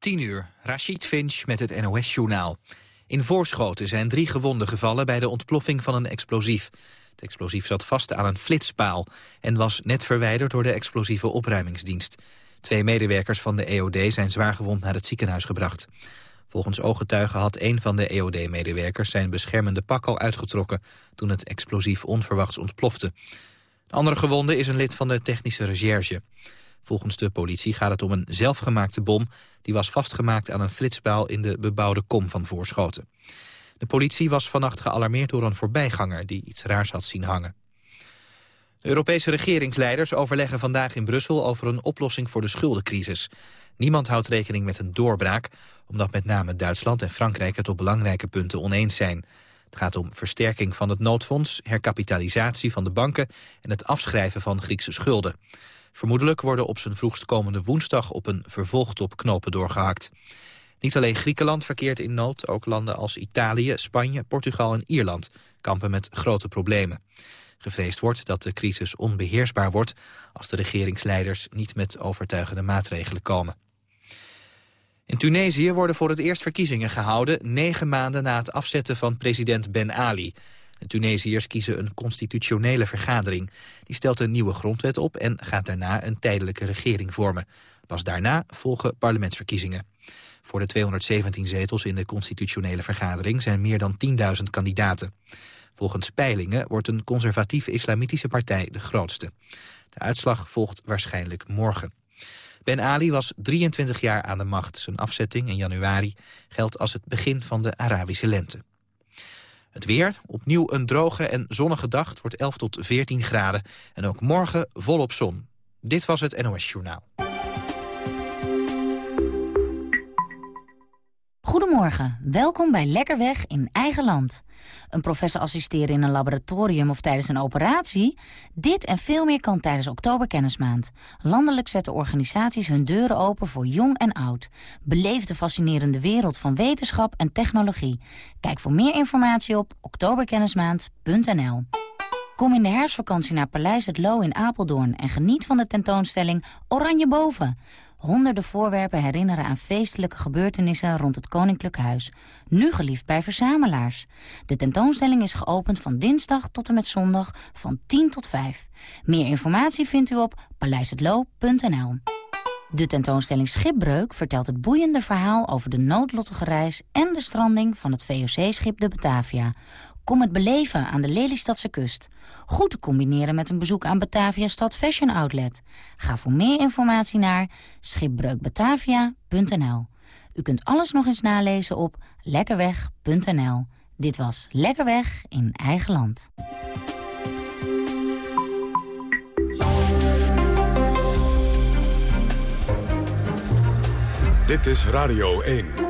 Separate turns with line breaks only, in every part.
10 uur, Rashid Finch met het NOS-journaal. In Voorschoten zijn drie gewonden gevallen bij de ontploffing van een explosief. Het explosief zat vast aan een flitspaal en was net verwijderd door de explosieve opruimingsdienst. Twee medewerkers van de EOD zijn zwaargewond naar het ziekenhuis gebracht. Volgens ooggetuigen had een van de EOD-medewerkers zijn beschermende pak al uitgetrokken toen het explosief onverwachts ontplofte. De andere gewonde is een lid van de technische recherche. Volgens de politie gaat het om een zelfgemaakte bom... die was vastgemaakt aan een flitspaal in de bebouwde kom van Voorschoten. De politie was vannacht gealarmeerd door een voorbijganger... die iets raars had zien hangen. De Europese regeringsleiders overleggen vandaag in Brussel... over een oplossing voor de schuldencrisis. Niemand houdt rekening met een doorbraak... omdat met name Duitsland en Frankrijk het op belangrijke punten oneens zijn... Het gaat om versterking van het noodfonds, herkapitalisatie van de banken... en het afschrijven van Griekse schulden. Vermoedelijk worden op zijn vroegst komende woensdag op een vervolgtop knopen doorgehakt. Niet alleen Griekenland verkeert in nood, ook landen als Italië, Spanje, Portugal en Ierland kampen met grote problemen. Gevreesd wordt dat de crisis onbeheersbaar wordt als de regeringsleiders niet met overtuigende maatregelen komen. In Tunesië worden voor het eerst verkiezingen gehouden... negen maanden na het afzetten van president Ben Ali. De Tunesiërs kiezen een constitutionele vergadering. Die stelt een nieuwe grondwet op en gaat daarna een tijdelijke regering vormen. Pas daarna volgen parlementsverkiezingen. Voor de 217 zetels in de constitutionele vergadering zijn meer dan 10.000 kandidaten. Volgens peilingen wordt een conservatieve islamitische partij de grootste. De uitslag volgt waarschijnlijk morgen. Ben Ali was 23 jaar aan de macht. Zijn afzetting in januari geldt als het begin van de Arabische lente. Het weer, opnieuw een droge en zonnige dag. Het wordt 11 tot 14 graden. En ook morgen volop zon. Dit was het NOS Journaal.
Goedemorgen, welkom bij Lekkerweg in eigen land. Een professor assisteren in een laboratorium of tijdens een operatie? Dit en veel meer kan tijdens Oktoberkennismaand. Landelijk zetten organisaties hun deuren open voor jong en oud. Beleef de fascinerende wereld van wetenschap en technologie. Kijk voor meer informatie op oktoberkennismaand.nl. Kom in de herfstvakantie naar Paleis het Loo in Apeldoorn... en geniet van de tentoonstelling Oranje Boven... Honderden voorwerpen herinneren aan feestelijke gebeurtenissen rond het Koninklijk Huis. Nu geliefd bij verzamelaars. De tentoonstelling is geopend van dinsdag tot en met zondag van 10 tot 5. Meer informatie vindt u op paleishetlo.nl. De tentoonstelling Schipbreuk vertelt het boeiende verhaal over de noodlottige reis en de stranding van het VOC-schip de Batavia. Kom het beleven aan de Lelystadse kust. Goed te combineren met een bezoek aan Batavia Stad Fashion Outlet. Ga voor meer informatie naar schipbreukbatavia.nl. U kunt alles nog eens nalezen op lekkerweg.nl. Dit was Lekkerweg in eigen land.
Dit is Radio 1.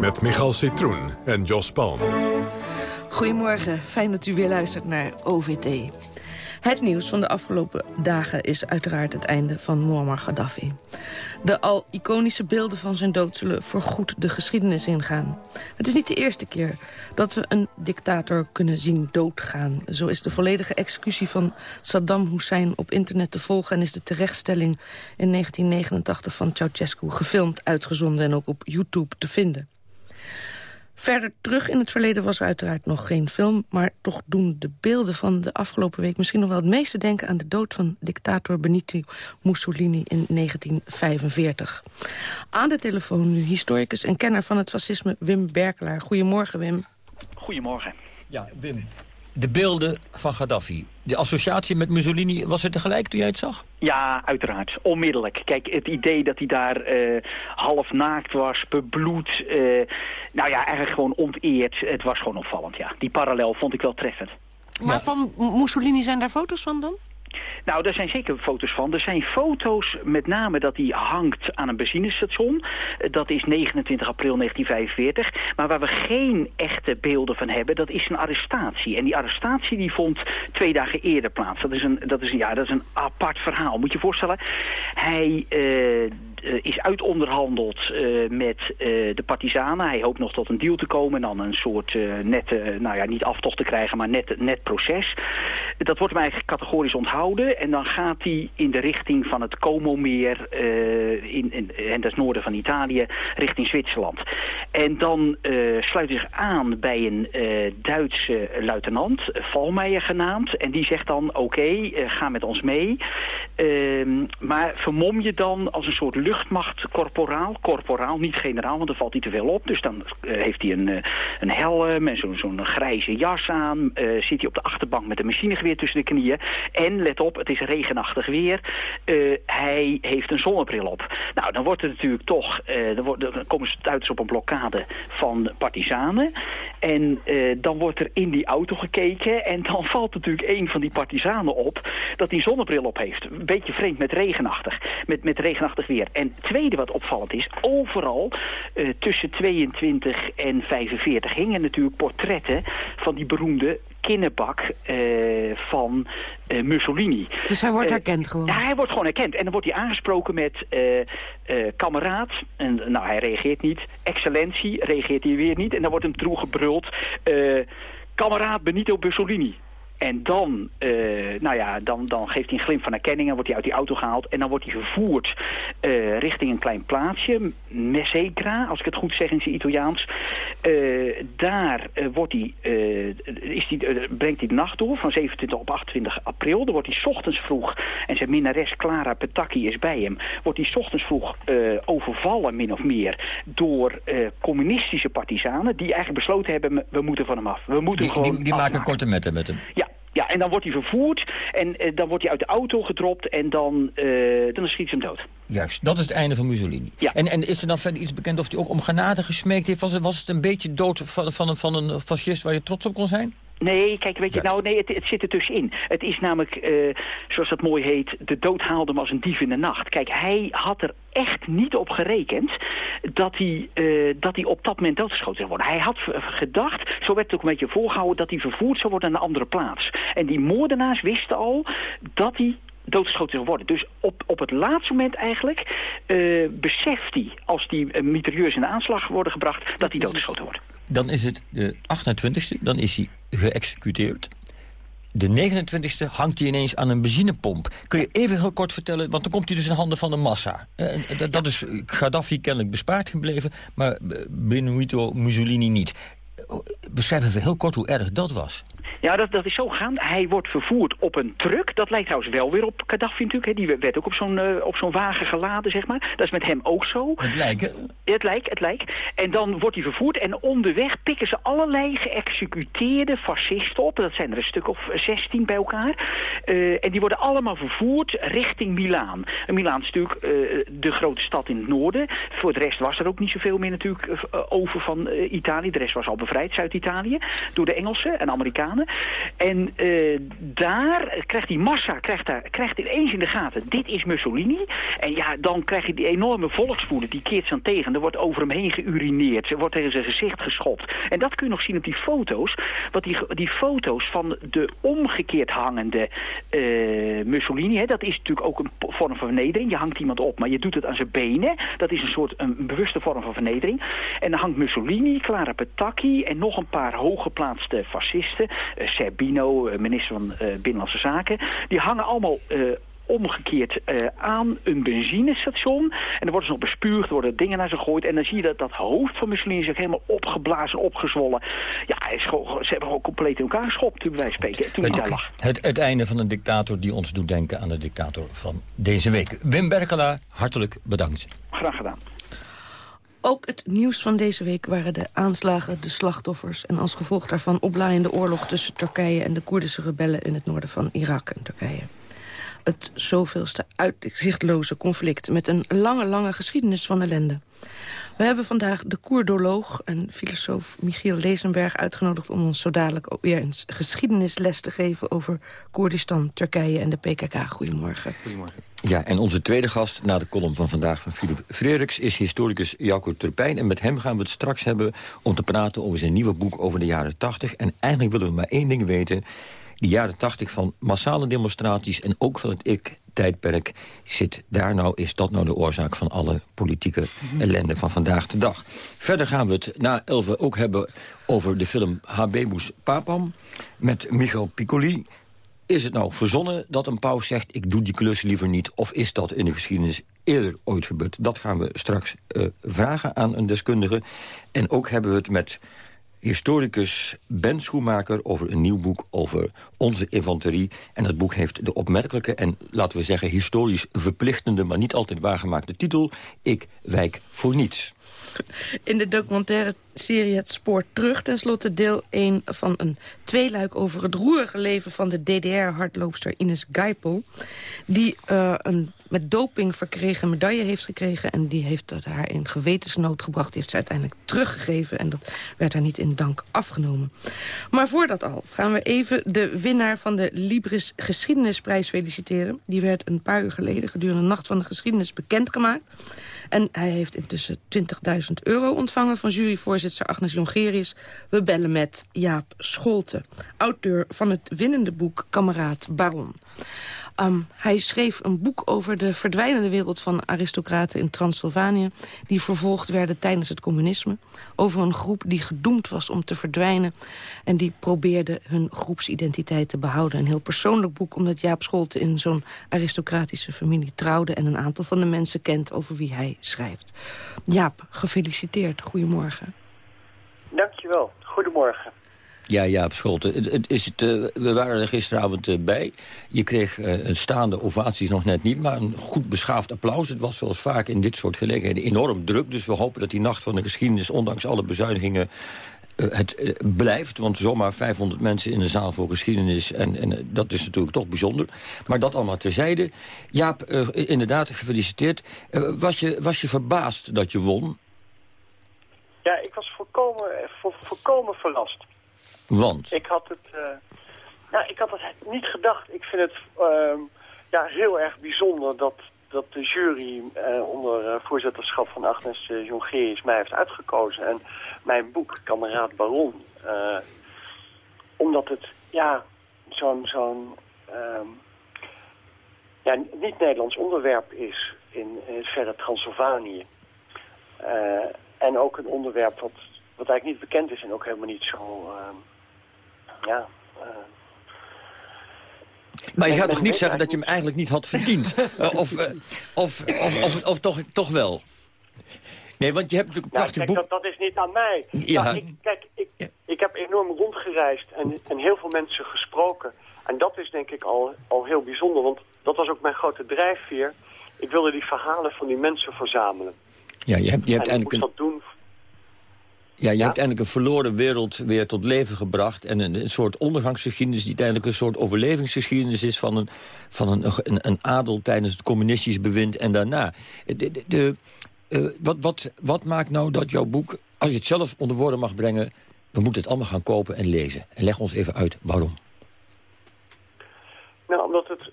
Met Michal Citroen en Jos Palm.
Goedemorgen, fijn dat u weer luistert naar OVT. Het nieuws van de afgelopen dagen is uiteraard het einde van Muammar Gaddafi. De al iconische beelden van zijn dood zullen voorgoed de geschiedenis ingaan. Het is niet de eerste keer dat we een dictator kunnen zien doodgaan. Zo is de volledige executie van Saddam Hussein op internet te volgen... en is de terechtstelling in 1989 van Ceausescu gefilmd, uitgezonden... en ook op YouTube te vinden. Verder terug in het verleden was er uiteraard nog geen film... maar toch doen de beelden van de afgelopen week... misschien nog wel het meeste denken aan de dood van dictator Benito Mussolini in 1945. Aan de telefoon nu historicus en kenner van het fascisme Wim Berkelaar. Goedemorgen, Wim.
Goedemorgen.
Ja, Wim de beelden van Gaddafi. De associatie met Mussolini, was het tegelijk toen jij het zag?
Ja, uiteraard. Onmiddellijk. Kijk, het idee dat hij daar uh, half naakt was, bebloed... Uh, nou ja, eigenlijk gewoon onteerd. Het was gewoon opvallend, ja. Die parallel vond ik wel treffend.
Maar van Mussolini zijn daar foto's van dan?
Nou, daar zijn zeker foto's van. Er zijn foto's met name dat hij hangt aan een benzinestation. Dat is 29 april 1945. Maar waar we geen echte beelden van hebben, dat is een arrestatie. En die arrestatie die vond twee dagen eerder plaats. Dat is een, dat is ja, dat is een apart verhaal. Moet je je voorstellen, hij... Uh, is uitonderhandeld uh, met uh, de partisanen. Hij hoopt nog tot een deal te komen en dan een soort net, nou ja, niet aftocht te krijgen, maar net, net proces. Dat wordt hem eigenlijk categorisch onthouden en dan gaat hij in de richting van het Como-meer, in, in, en dat is noorden van Italië, richting Zwitserland. En dan sluit hij zich aan bij een Duitse luitenant, Valmeijer genaamd, en die zegt dan, oké, ga met ons mee, ehm, maar vermom je dan als een soort luchtmacht corporaal. Corporaal, niet generaal, want dan valt hij te veel op. Dus dan uh, heeft hij een, uh, een helm en zo'n zo grijze jas aan. Uh, zit hij op de achterbank met een machinegeweer tussen de knieën. En, let op, het is regenachtig weer. hij heeft een zonnebril op. Nou, dan wordt er natuurlijk toch... dan, komen ze Duitsers op een blokkade van partisanen. En dan wordt er in die auto gekeken. En dan valt natuurlijk een van die partisanen op... dat hij zonnebril op heeft. Beetje vreemd met regenachtig. Met, met regenachtig weer. En het tweede wat opvallend is, overal uh, tussen 22 en 45 hingen natuurlijk portretten van die beroemde kinnebak uh, van uh, Mussolini.
Dus hij wordt herkend gewoon?
Ja, hij wordt gewoon herkend. En dan wordt hij aangesproken met kameraad. en nou, hij reageert niet. Excellentie reageert hij weer niet. En dan wordt hem teruggebruld. kameraad Benito Mussolini. En dan, uh, nou ja, dan, dan geeft hij een glimp van herkenning en wordt hij uit die auto gehaald. En dan wordt hij vervoerd uh, richting een klein plaatsje, Messegra, als ik het goed zeg in zijn Italiaans. Uh, daar wordt hij, is die, brengt hij de nacht door, van 27 op 28 april. Dan wordt hij ochtends vroeg, en zijn minnares Clara Petacchi is bij hem, wordt hij ochtends vroeg overvallen, min of meer, door communistische partisanen, die eigenlijk besloten hebben, we moeten van hem af. We moeten
die,
gewoon
die, die maken korte metten met hem.
Ja, ja, en dan wordt hij vervoerd en uh, dan wordt hij uit de auto gedropt en dan, uh, dan schiet ze hem dood.
Juist, dat is het einde van Mussolini.
Ja.
En, en is er dan verder iets bekend of hij ook om genade gesmeekt heeft? Was het, was het een beetje dood van, van, een, van een fascist waar je trots op kon zijn?
Nee, kijk, weet je, nou, nee, het, het zit er tussenin. Het is namelijk, uh, zoals dat mooi heet, de dood haalde hem als een dief in de nacht. Kijk, hij had er echt niet op gerekend dat hij, uh, dat hij op dat moment doodgeschoten zou worden. Hij had gedacht, zo werd het ook een beetje voorgehouden, dat hij vervoerd zou worden naar een andere plaats. En die moordenaars wisten al dat hij doodgeschoten zou worden. Dus op, op het laatste moment eigenlijk uh, beseft hij, als die uh, mitrailleurs in de aanslag worden gebracht, dat, dat hij doodgeschoten wordt.
Dan is het de 28e, dan is hij geëxecuteerd. De 29e hangt hij ineens aan een benzinepomp. Kun je even heel kort vertellen, want dan komt hij dus in handen van de massa. Dat is Gaddafi kennelijk bespaard gebleven, maar Benito Mussolini niet. Beschrijf even heel kort hoe erg dat was.
Ja, dat, dat is zo gegaan. Hij wordt vervoerd op een truck. Dat lijkt trouwens wel weer op Gaddafi natuurlijk. Hè. Die werd ook op zo'n uh, op zo'n wagen geladen, zeg maar. Dat is met hem ook zo.
Het lijkt,
Het lijkt, het lijkt. En dan wordt hij vervoerd en onderweg pikken ze allerlei geëxecuteerde fascisten op. Dat zijn er een stuk of 16 bij elkaar. Uh, en die worden allemaal vervoerd richting Milaan. En Milaan is natuurlijk uh, de grote stad in het noorden. Voor de rest was er ook niet zoveel meer natuurlijk over van Italië. De rest was al bevrijd, Zuid-Italië, door de Engelsen en Amerikanen. En uh, daar krijgt die massa krijgt daar, krijgt ineens in de gaten, dit is Mussolini. En ja, dan krijg je die enorme volkswoede, die keert zich aan tegen. Er wordt over hem heen geurineerd, er wordt tegen zijn gezicht geschopt. En dat kun je nog zien op die foto's. Want die, die foto's van de omgekeerd hangende uh, Mussolini, hè, dat is natuurlijk ook een vorm van vernedering. Je hangt iemand op, maar je doet het aan zijn benen. Dat is een soort een bewuste vorm van vernedering. En dan hangt Mussolini, Clara Petacchi en nog een paar hooggeplaatste fascisten. Uh, Serbino, minister van uh, Binnenlandse Zaken. Die hangen allemaal omgekeerd uh, aan een benzinestation. En dan worden ze nog bespuugd, worden dingen naar ze gegooid. En dan zie je dat dat hoofd van Mussolini zich helemaal opgeblazen, opgezwollen. Ja, hij is gewoon, ze hebben gewoon compleet in elkaar geschopt, toen wij spreken. Toen
het,
hij daar lag.
Het, het einde van een dictator die ons doet denken aan de dictator van deze week. Wim Berkela, hartelijk bedankt.
Graag gedaan.
Ook het nieuws van deze week waren de aanslagen, de slachtoffers... en als gevolg daarvan oplaaiende oorlog tussen Turkije en de Koerdische rebellen... in het noorden van Irak en Turkije. Het zoveelste uitzichtloze conflict met een lange, lange geschiedenis van ellende. We hebben vandaag de Koerdoloog en filosoof Michiel Lezenberg uitgenodigd... om ons zo dadelijk ook weer eens geschiedenisles te geven... over Koerdistan, Turkije en de PKK. Goedemorgen.
Goedemorgen. Ja, en onze tweede gast na de column van vandaag van Philip Frederiks... is historicus Jacco Turpijn. En met hem gaan we het straks hebben om te praten over zijn nieuwe boek over de jaren 80. En eigenlijk willen we maar één ding weten de jaren tachtig van massale demonstraties... en ook van het ik-tijdperk zit daar nou... is dat nou de oorzaak van alle politieke ellende van vandaag de dag. Verder gaan we het na elven ook hebben over de film Habemus Papam... met Michael Piccoli. Is het nou verzonnen dat een paus zegt... ik doe die klus liever niet, of is dat in de geschiedenis eerder ooit gebeurd? Dat gaan we straks uh, vragen aan een deskundige. En ook hebben we het met historicus Ben Schoenmaker over een nieuw boek over onze infanterie. En dat boek heeft de opmerkelijke en, laten we zeggen... historisch verplichtende, maar niet altijd waargemaakte titel... Ik wijk voor niets.
In de documentaire serie Het Spoor Terug... tenslotte deel 1 van een tweeluik over het roerige leven... van de DDR-hardloopster Ines Geipel... die uh, een met doping verkregen medaille heeft gekregen... en die heeft haar in gewetensnood gebracht. Die heeft ze uiteindelijk teruggegeven en dat werd haar niet in dank afgenomen. Maar voor dat al gaan we even de winnaar van de Libris Geschiedenisprijs feliciteren. Die werd een paar uur geleden gedurende de Nacht van de Geschiedenis bekendgemaakt. En hij heeft intussen 20.000 euro ontvangen van juryvoorzitter Agnes Jongerius. We bellen met Jaap Scholte, auteur van het winnende boek Kameraad Baron. Hij schreef een boek over de verdwijnende wereld van aristocraten in Transylvanië... die vervolgd werden tijdens het communisme. Over een groep die gedoemd was om te verdwijnen... en die probeerde hun groepsidentiteit te behouden. Een heel persoonlijk boek, omdat Jaap Scholte in zo'n aristocratische familie trouwde... en een aantal van de mensen kent over wie hij schrijft. Jaap, gefeliciteerd. Goedemorgen.
Dankjewel. Goedemorgen.
Ja, ja, op school. Het, is het, uh, we waren er gisteravond uh, bij. Je kreeg uh, een staande ovaties nog net niet, maar een goed beschaafd applaus. Het was zoals vaak in dit soort gelegenheden enorm druk. Dus we hopen dat die nacht van de geschiedenis, ondanks alle bezuinigingen... het blijft, want zomaar 500 mensen in de zaal voor geschiedenis... en, en dat is natuurlijk toch bijzonder. Maar dat allemaal terzijde. Jaap, inderdaad, gefeliciteerd. was, je, was je verbaasd dat je won?
Ja, ik was volkomen, volkomen verrast.
Want?
Ik had het, uh, nou, ik had het niet gedacht. Ik vind het uh, ja, heel erg bijzonder dat, dat de jury uh, onder uh, voorzitterschap van Agnes uh, Jongerius mij heeft uitgekozen. En mijn boek, Kameraad Baron. omdat het ja, zo'n zo'n ehm, ja, niet-Nederlands onderwerp is in, verre Transylvanië. en ook een onderwerp wat, wat eigenlijk niet bekend is en ook helemaal niet zo ehm, ja... Uh,
maar je gaat toch niet zeggen dat je hem eigenlijk niet had verdiend? of, of, of, of, of, toch, toch wel? Nee, want je hebt natuurlijk een prachtig
kijk,
boek...
Dat, dat is niet aan mij.
Ja.
Nou, ik, kijk, ik, ik heb enorm rondgereisd en, en heel veel mensen gesproken. En dat is denk ik al, al heel bijzonder, want dat was ook mijn grote drijfveer. Ik wilde die verhalen van die mensen verzamelen.
Ja, je hebt, je hebt
en ik moest dat doen
ja, je hebt eigenlijk een verloren wereld weer tot leven gebracht... en een, een soort ondergangsgeschiedenis die uiteindelijk een soort overlevingsgeschiedenis is... van een, van een, een, een adel tijdens het communistisch bewind en daarna. De, de, uh, wat, wat, wat maakt nou dat jouw boek, als je het zelf onder woorden mag brengen... we moeten het allemaal gaan kopen en lezen. En leg ons even uit waarom.
Nou, omdat het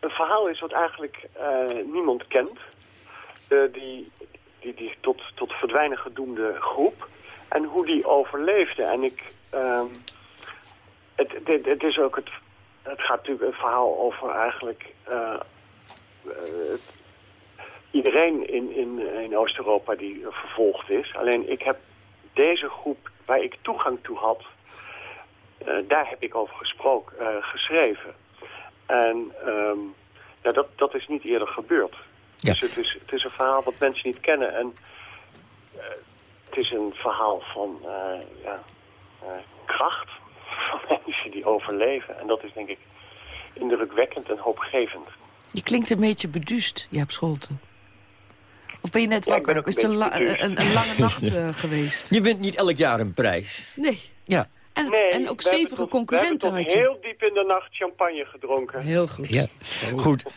een verhaal is wat eigenlijk uh, niemand kent. Uh, die, die, die tot, tot verdwijnen gedoemde groep en hoe die overleefde. En ik, um, het, het, het, is ook het, het gaat natuurlijk een verhaal over eigenlijk uh, uh, iedereen in, in, in Oost-Europa die vervolgd is. Alleen ik heb deze groep waar ik toegang toe had, uh, daar heb ik over gesproken, geschreven. En um, ja, dat, dat is niet eerder gebeurd.
Ja.
Dus het is, het is een verhaal wat mensen niet kennen. En het is een verhaal van uh, ja, uh, kracht van mensen die overleven. En dat is denk ik indrukwekkend en hoopgevend.
Je klinkt een beetje beduust, Jaap Scholten. Of ben je net
Ja, ik ben
wakker?
ook
is het een,
een
la-
beetje
een, een lange nacht uh, geweest?
Je wint niet elk jaar een prijs.
Nee.
Ja.
En,
Nee,
en ook stevige
tot-
concurrenten
We
had
hebben
je.
heel diep in de nacht champagne gedronken.
Heel goed.
Ja, goed.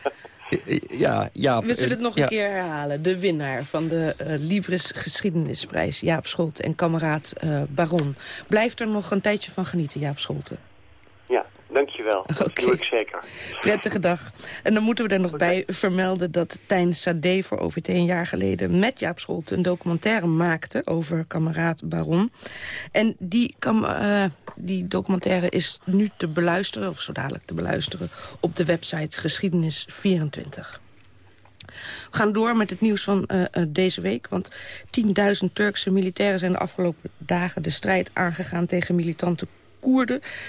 Ja, ja.
We zullen het nog
ja.
een keer herhalen. De winnaar van de eh, Libris Geschiedenisprijs, Jaap Scholte en kameraad eh, Baron. Blijft er nog een tijdje van genieten, Jaap Scholte.
Dankjewel. Dat
Oké.
doe ik zeker.
Prettige dag. En dan moeten we er nog bij vermelden dat Tijn Sade voor OVT een jaar geleden met Jaap Scholte een documentaire maakte over kameraad Baron. En die, kam, eh, die documentaire is nu te beluisteren, of zo dadelijk te beluisteren, op de website Geschiedenis24. We gaan door met het nieuws van eh, eh, deze week. Want 10.000 Turkse militairen zijn de afgelopen dagen de strijd aangegaan tegen militante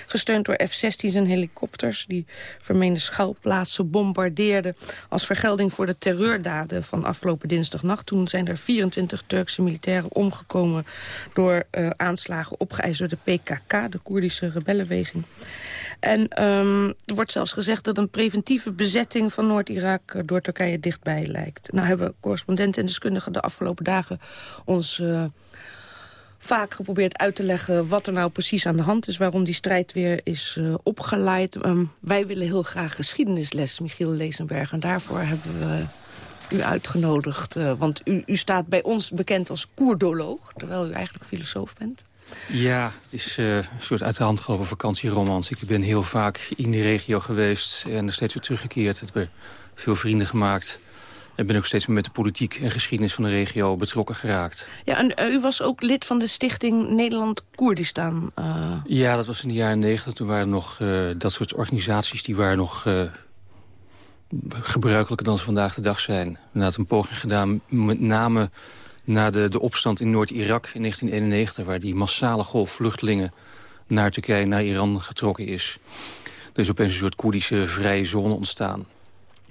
Gesteund door F-16's en helikopters die vermeende schuilplaatsen bombardeerden... als vergelding voor de terreurdaden van afgelopen dinsdagnacht. Toen zijn er 24 Turkse militairen omgekomen... door eh, aanslagen opgeëist door de PKK, de Koerdische rebellenbeweging. En ehm, er wordt zelfs gezegd dat een preventieve bezetting van Noord-Irak... door Turkije dichtbij lijkt. Nou hebben correspondenten en deskundigen de afgelopen dagen ons... eh, vaak geprobeerd uit te leggen wat er nou precies aan de hand is... waarom die strijd weer is eh, opgeleid. Ehm, wij willen heel graag geschiedenisles, Michiel Lezenberg. En daarvoor hebben we u uitgenodigd. eh, want u, u staat bij ons bekend als koerdoloog... terwijl u eigenlijk filosoof bent.
Ja, het is eh, een soort uit de hand gelopen vakantieromans. Ik ben heel vaak in die regio geweest en er steeds weer teruggekeerd. Ik heb veel vrienden gemaakt. En ben ook steeds meer met de politiek en geschiedenis van de regio betrokken geraakt.
Ja, en eh, u was ook lid van de stichting Nederland-Koerdistan. eh,
Ja, dat was in de jaren negentig. Toen waren nog eh, dat soort organisaties... die waren nog gebruikelijker dan ze vandaag de dag zijn. We hadden een poging gedaan, met name na de, de opstand in Noord-Irak in 1991... waar die massale golf vluchtelingen naar Turkije, naar Iran getrokken is. Er is opeens een soort Koerdische vrije zone ontstaan.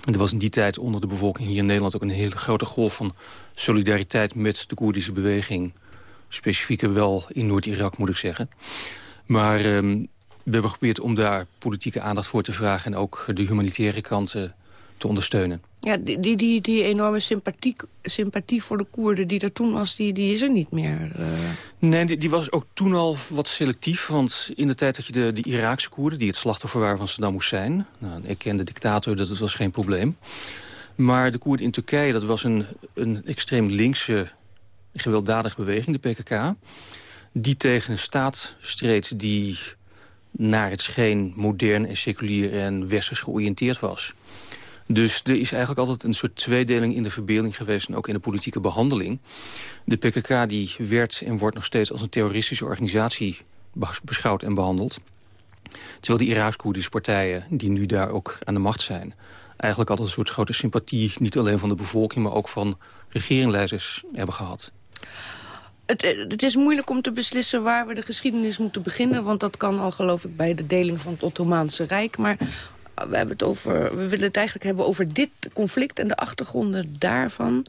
Er was in die tijd onder de bevolking hier in Nederland... ook een hele grote golf van solidariteit met de Koerdische beweging. Specifieker wel in Noord-Irak, moet ik zeggen. Maar ehm, we hebben geprobeerd om daar politieke aandacht voor te vragen... en ook de humanitaire kant eh, te ondersteunen.
ja, die, die, die, die enorme sympathie, sympathie voor de Koerden die er toen was... die, die is er niet meer. eh.
Nee, die, die was ook toen al wat selectief. Want in de tijd had je de, de Iraakse Koerden... die het slachtoffer waren van Saddam Hussein. Nou, ik ken de dictator, dat was geen probleem. Maar de Koerden in Turkije, dat was een, een extreem linkse gewelddadige beweging, de PKK... die tegen een staat streed die naar het scheen modern en seculier en westers georiënteerd was. Dus er is eigenlijk altijd een soort tweedeling in de verbeelding geweest... en ook in de politieke behandeling. De PKK die werd en wordt nog steeds als een terroristische organisatie bes- beschouwd en behandeld. Terwijl de Iraaks-Koerdische partijen, die nu daar ook aan de macht zijn... eigenlijk altijd een soort grote sympathie, niet alleen van de bevolking... maar ook van regeringleiders hebben gehad.
Het, eh, het is moeilijk om te beslissen waar we de geschiedenis moeten beginnen. Want dat kan al geloof ik bij de deling van het Ottomaanse Rijk. Maar we, hebben het over, we willen het eigenlijk hebben over dit conflict en de achtergronden daarvan.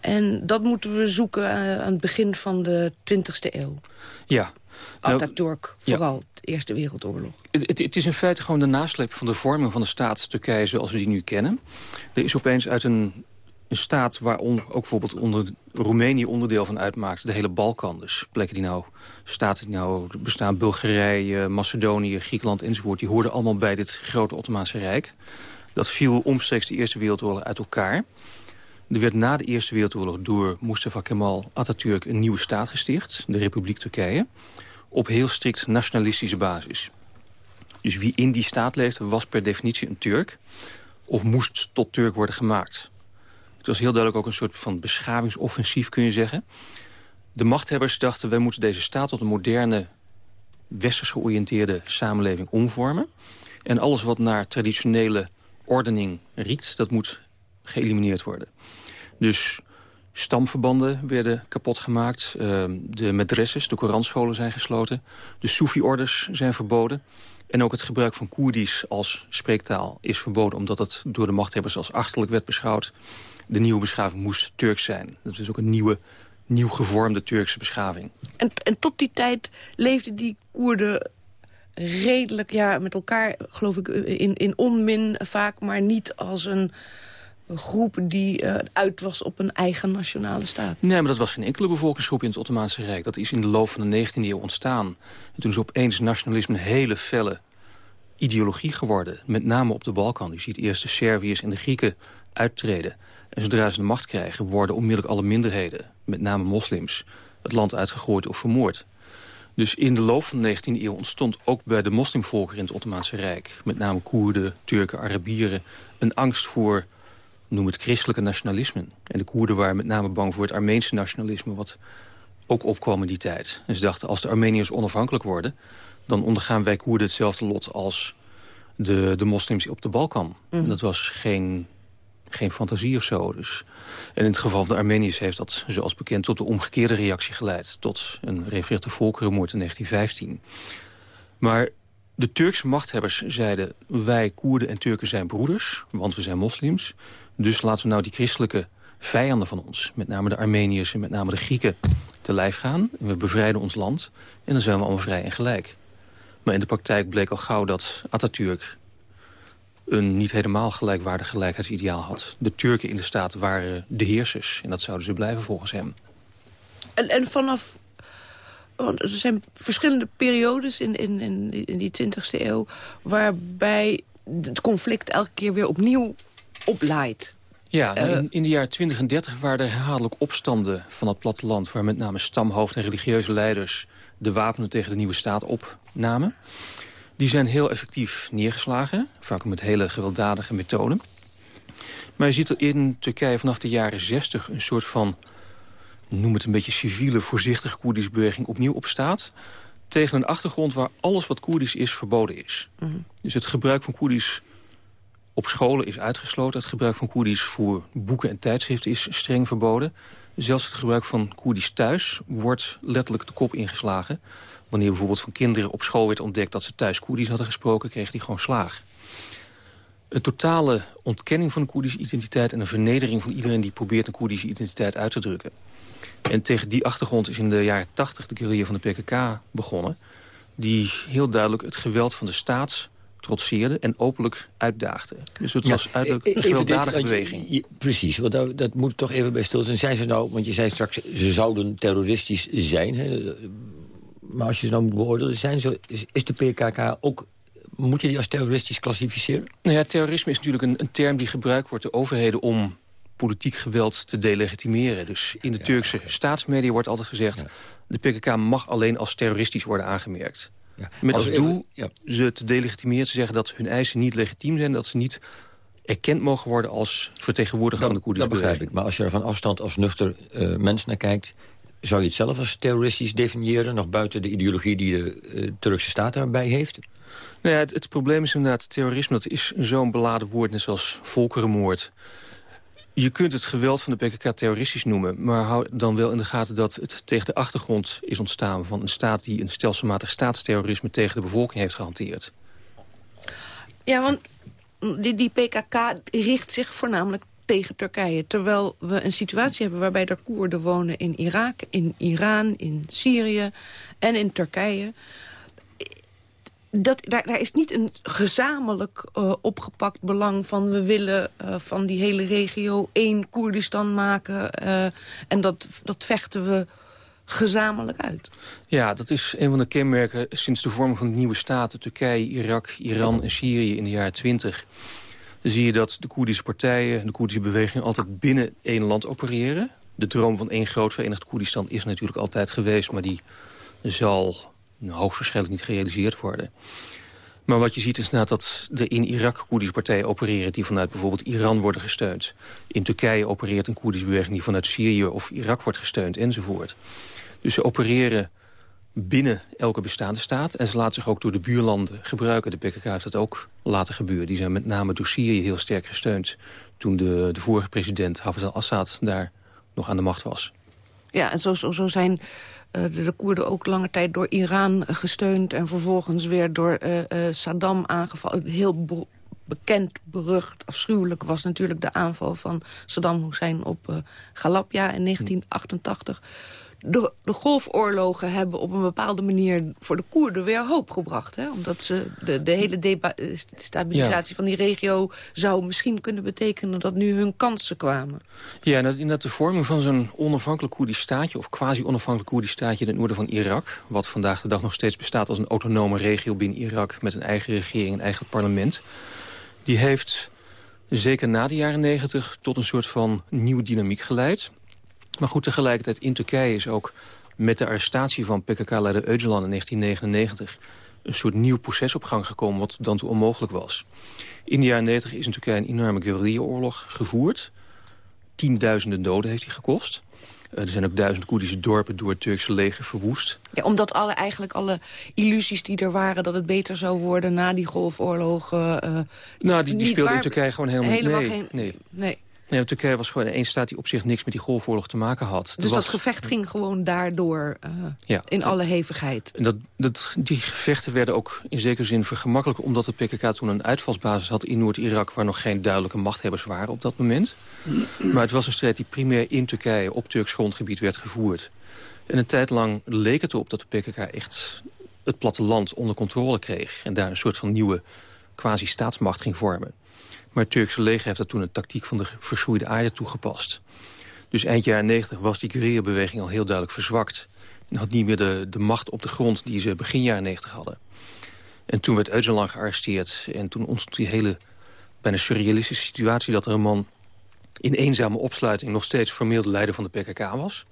En dat moeten we zoeken eh, aan het begin van de 20e eeuw.
Ja, Nou,
Atatürk,
ja.
vooral de Eerste Wereldoorlog.
Het, het, het is in feite gewoon de nasleep van de vorming van de staat Turkije zoals we die nu kennen. Er is opeens uit een, een staat waar ook bijvoorbeeld onder Roemenië onderdeel van uitmaakt, de hele Balkan. Dus plekken die nou, staten die nou bestaan, Bulgarije, Macedonië, Griekenland enzovoort, die hoorden allemaal bij dit grote Ottomaanse Rijk. Dat viel omstreeks de Eerste Wereldoorlog uit elkaar. Er werd na de Eerste Wereldoorlog door Mustafa Kemal Atatürk een nieuwe staat gesticht, de Republiek Turkije, op heel strikt nationalistische basis. Dus wie in die staat leefde was per definitie een Turk... of moest tot Turk worden gemaakt. Het was heel duidelijk ook een soort van beschavingsoffensief, kun je zeggen. De machthebbers dachten, wij moeten deze staat tot een moderne... westers georiënteerde samenleving omvormen. En alles wat naar traditionele ordening riekt, dat moet geëlimineerd worden. Dus stamverbanden werden kapot gemaakt. Uh, de medresses, de Koranscholen zijn gesloten. De Soefi-orders zijn verboden. En ook het gebruik van Koerdisch als spreektaal is verboden... omdat het door de machthebbers als achterlijk werd beschouwd. De nieuwe beschaving moest Turks zijn. Dat is ook een nieuwe, nieuw gevormde Turkse beschaving.
En, en tot die tijd leefden die Koerden redelijk ja, met elkaar, geloof ik, in, in onmin vaak... maar niet als een groep die uh, uit was op een eigen nationale staat.
Nee, maar dat was geen enkele bevolkingsgroep in het Ottomaanse Rijk. Dat is in de loop van de 19e eeuw ontstaan. En toen is opeens nationalisme een hele felle ideologie geworden. Met name op de Balkan. Je ziet eerst de Serviërs en de Grieken uittreden. En zodra ze de macht krijgen, worden onmiddellijk alle minderheden... met name moslims, het land uitgegooid of vermoord. Dus in de loop van de 19e eeuw ontstond ook bij de moslimvolkeren in het Ottomaanse Rijk... met name Koerden, Turken, Arabieren... een angst voor, noem het christelijke nationalisme. En de Koerden waren met name bang voor het Armeense nationalisme... wat ook opkwam in die tijd. En ze dachten, als de Armeniërs onafhankelijk worden... dan ondergaan wij Koerden hetzelfde lot als de, de moslims op de Balkan. En mhm. dat was geen geen fantasie of zo. Dus. En in het geval van de Armeniërs heeft dat, zoals bekend... tot de omgekeerde reactie geleid. Tot een reageerde volkerenmoord in 1915. Maar de Turkse machthebbers zeiden... wij Koerden en Turken zijn broeders, want we zijn moslims. Dus laten we nou die christelijke vijanden van ons... met name de Armeniërs en met name de Grieken te lijf gaan. We bevrijden ons land en dan zijn we allemaal vrij en gelijk. Maar in de praktijk bleek al gauw dat Atatürk een niet helemaal gelijkwaardig gelijkheidsideaal had. De Turken in de staat waren de heersers. En dat zouden ze blijven volgens hem.
En, en vanaf... Want er zijn verschillende periodes in, in, in, in die 20e eeuw... waarbij het conflict elke keer weer opnieuw oplaait.
Ja, nou, in, in, de jaren 20 en 30 waren er herhaaldelijk opstanden van het platteland... waar met name stamhoofden en religieuze leiders de wapenen tegen de nieuwe staat opnamen. Die zijn heel effectief neergeslagen. Vaak met hele gewelddadige methoden. Maar je ziet er in Turkije vanaf de jaren 60 een soort van... noem het een beetje civiele, voorzichtige Koerdische beweging opnieuw opstaat. Tegen een achtergrond waar alles wat Koerdisch is verboden is. Mhm. Dus het gebruik van Koerdisch op scholen is uitgesloten. Het gebruik van Koerdisch voor boeken en tijdschriften is streng verboden. Zelfs het gebruik van Koerdisch thuis wordt letterlijk de kop ingeslagen. Wanneer bijvoorbeeld van kinderen op school werd ontdekt... dat ze thuis Koerdisch hadden gesproken, kregen die gewoon slaag. Een totale ontkenning van de Koerdische identiteit... en een vernedering van iedereen die probeert een Koerdische identiteit uit te drukken. En tegen die achtergrond is in de jaren 80 de guerrilla van de PKK begonnen... die heel duidelijk het geweld van de staat trotseerde en openlijk uitdaagde. Dus het was uiterlijk een gewelddadige beweging.
precies, want dat, dat moet toch even bij stil zijn. Zijn ze nou, want je zei straks, ze zouden terroristisch zijn. Hè? Maar als je ze nou moet beoordelen, zijn ze, is, de PKK ook moet je die als terroristisch klassificeren?
Nou ja, terrorisme is natuurlijk een, een, term die gebruikt wordt door overheden om politiek geweld te delegitimeren. Dus in de Turkse staatsmedia wordt altijd gezegd... de PKK mag alleen als terroristisch worden aangemerkt. Met als, doel ze te delegitimeren, te zeggen dat hun eisen niet legitiem zijn... dat ze niet erkend mogen worden als vertegenwoordiger van de Koerdische
Dat begrijp ik, maar als je er van afstand als nuchter uh, mens naar kijkt... Zou je het zelf als terroristisch definiëren... nog buiten de ideologie die de uh, Turkse staat daarbij heeft?
Nou ja, het, het, probleem is inderdaad, terrorisme dat is zo'n beladen woord... net zoals volkerenmoord. Je kunt het geweld van de PKK terroristisch noemen... maar hou dan wel in de gaten dat het tegen de achtergrond is ontstaan... van een staat die een stelselmatig staatsterrorisme tegen de bevolking heeft gehanteerd.
Ja, want die, die PKK richt zich voornamelijk tegen Turkije. Terwijl we een situatie hebben waarbij er Koerden wonen in Irak, in Iran, in Syrië en in Turkije. Dat, daar, daar is niet een gezamenlijk uh, opgepakt belang van... we willen uh, van die hele regio één Koerdistan maken... Uh, en dat, dat vechten we gezamenlijk uit.
Ja, dat is een van de kenmerken sinds de vorming van de nieuwe staten... Turkije, Irak, Iran en Syrië in de jaren twintig zie je dat de Koerdische partijen... de Koerdische beweging altijd binnen één land opereren. De droom van één groot verenigd Koerdistan is natuurlijk altijd geweest... maar die zal hoogstwaarschijnlijk niet gerealiseerd worden. Maar wat je ziet is dat er in Irak Koerdische partijen opereren... die vanuit bijvoorbeeld Iran worden gesteund. In Turkije opereert een Koerdische beweging... die vanuit Syrië of Irak wordt gesteund, enzovoort. Dus ze opereren binnen elke bestaande staat. En ze laten zich ook door de buurlanden gebruiken. De PKK heeft dat ook laten gebeuren. Die zijn met name door Syrië heel sterk gesteund... toen de, de vorige president Hafez al-Assad daar nog aan de macht was.
Ja, en zo, zo, zo zijn uh, de, de, Koerden ook lange tijd door Iran gesteund... en vervolgens weer door uh, uh, Saddam aangevallen. Heel bekend, berucht, afschuwelijk was natuurlijk de aanval van Saddam Hussein op Galapja in 1988 de, de golfoorlogen hebben op een bepaalde manier voor de Koerden weer hoop gebracht. Hè? Omdat ze de, de hele stabilisatie van die regio zou misschien kunnen betekenen dat nu hun kansen kwamen.
Ja, en dat, inderdaad de vorming van zo'n onafhankelijk Koerdisch staatje... of quasi-onafhankelijk Koerdisch staatje in het noorden van Irak... wat vandaag de dag nog steeds bestaat als een autonome regio binnen Irak... met een eigen regering, een eigen parlement... die heeft zeker na de jaren negentig tot een soort van nieuwe dynamiek geleid. Maar goed, tegelijkertijd in Turkije is ook met de arrestatie van PKK-leider Öcalan in 1999... een soort nieuw proces op gang gekomen wat dan toe onmogelijk was. In de jaren 90 is in Turkije een enorme guerrilla-oorlog gevoerd. Tienduizenden doden heeft hij gekost. Eh, er zijn ook duizend Koerdische dorpen door het Turkse leger verwoest.
Ja, omdat alle, eigenlijk alle illusies die er waren... dat het beter zou worden na die golfoorlogen... Uh,
nou, die, die speelden in Turkije gewoon helemaal,
helemaal
nee.
Geen,
nee.
nee.
Nee, Turkije was gewoon één staat die op zich niks met die golfoorlog te maken had.
Dus dat gevecht ging gewoon daardoor uh, ja. in alle hevigheid?
En dat, dat, die gevechten werden ook in zekere zin vergemakkelijk... omdat de PKK toen een uitvalsbasis had in Noord-Irak... waar nog geen duidelijke machthebbers waren op dat moment. Maar het was een strijd die primair in Turkije op Turks grondgebied werd gevoerd. En een tijd lang leek het erop dat de PKK echt het platteland onder controle kreeg... en daar een soort van nieuwe quasi-staatsmacht ging vormen. Maar het Turkse leger heeft dat toen een tactiek van de verschroeide aarde toegepast. Dus eind jaren 90 was die guerrilla-beweging al heel duidelijk verzwakt. En had niet meer de, de macht op de grond die ze begin jaren 90 hadden. En toen werd Öcalan gearresteerd. En toen ontstond die hele bijna surrealistische situatie... dat er een man in eenzame opsluiting nog steeds formeel de leider van de PKK was.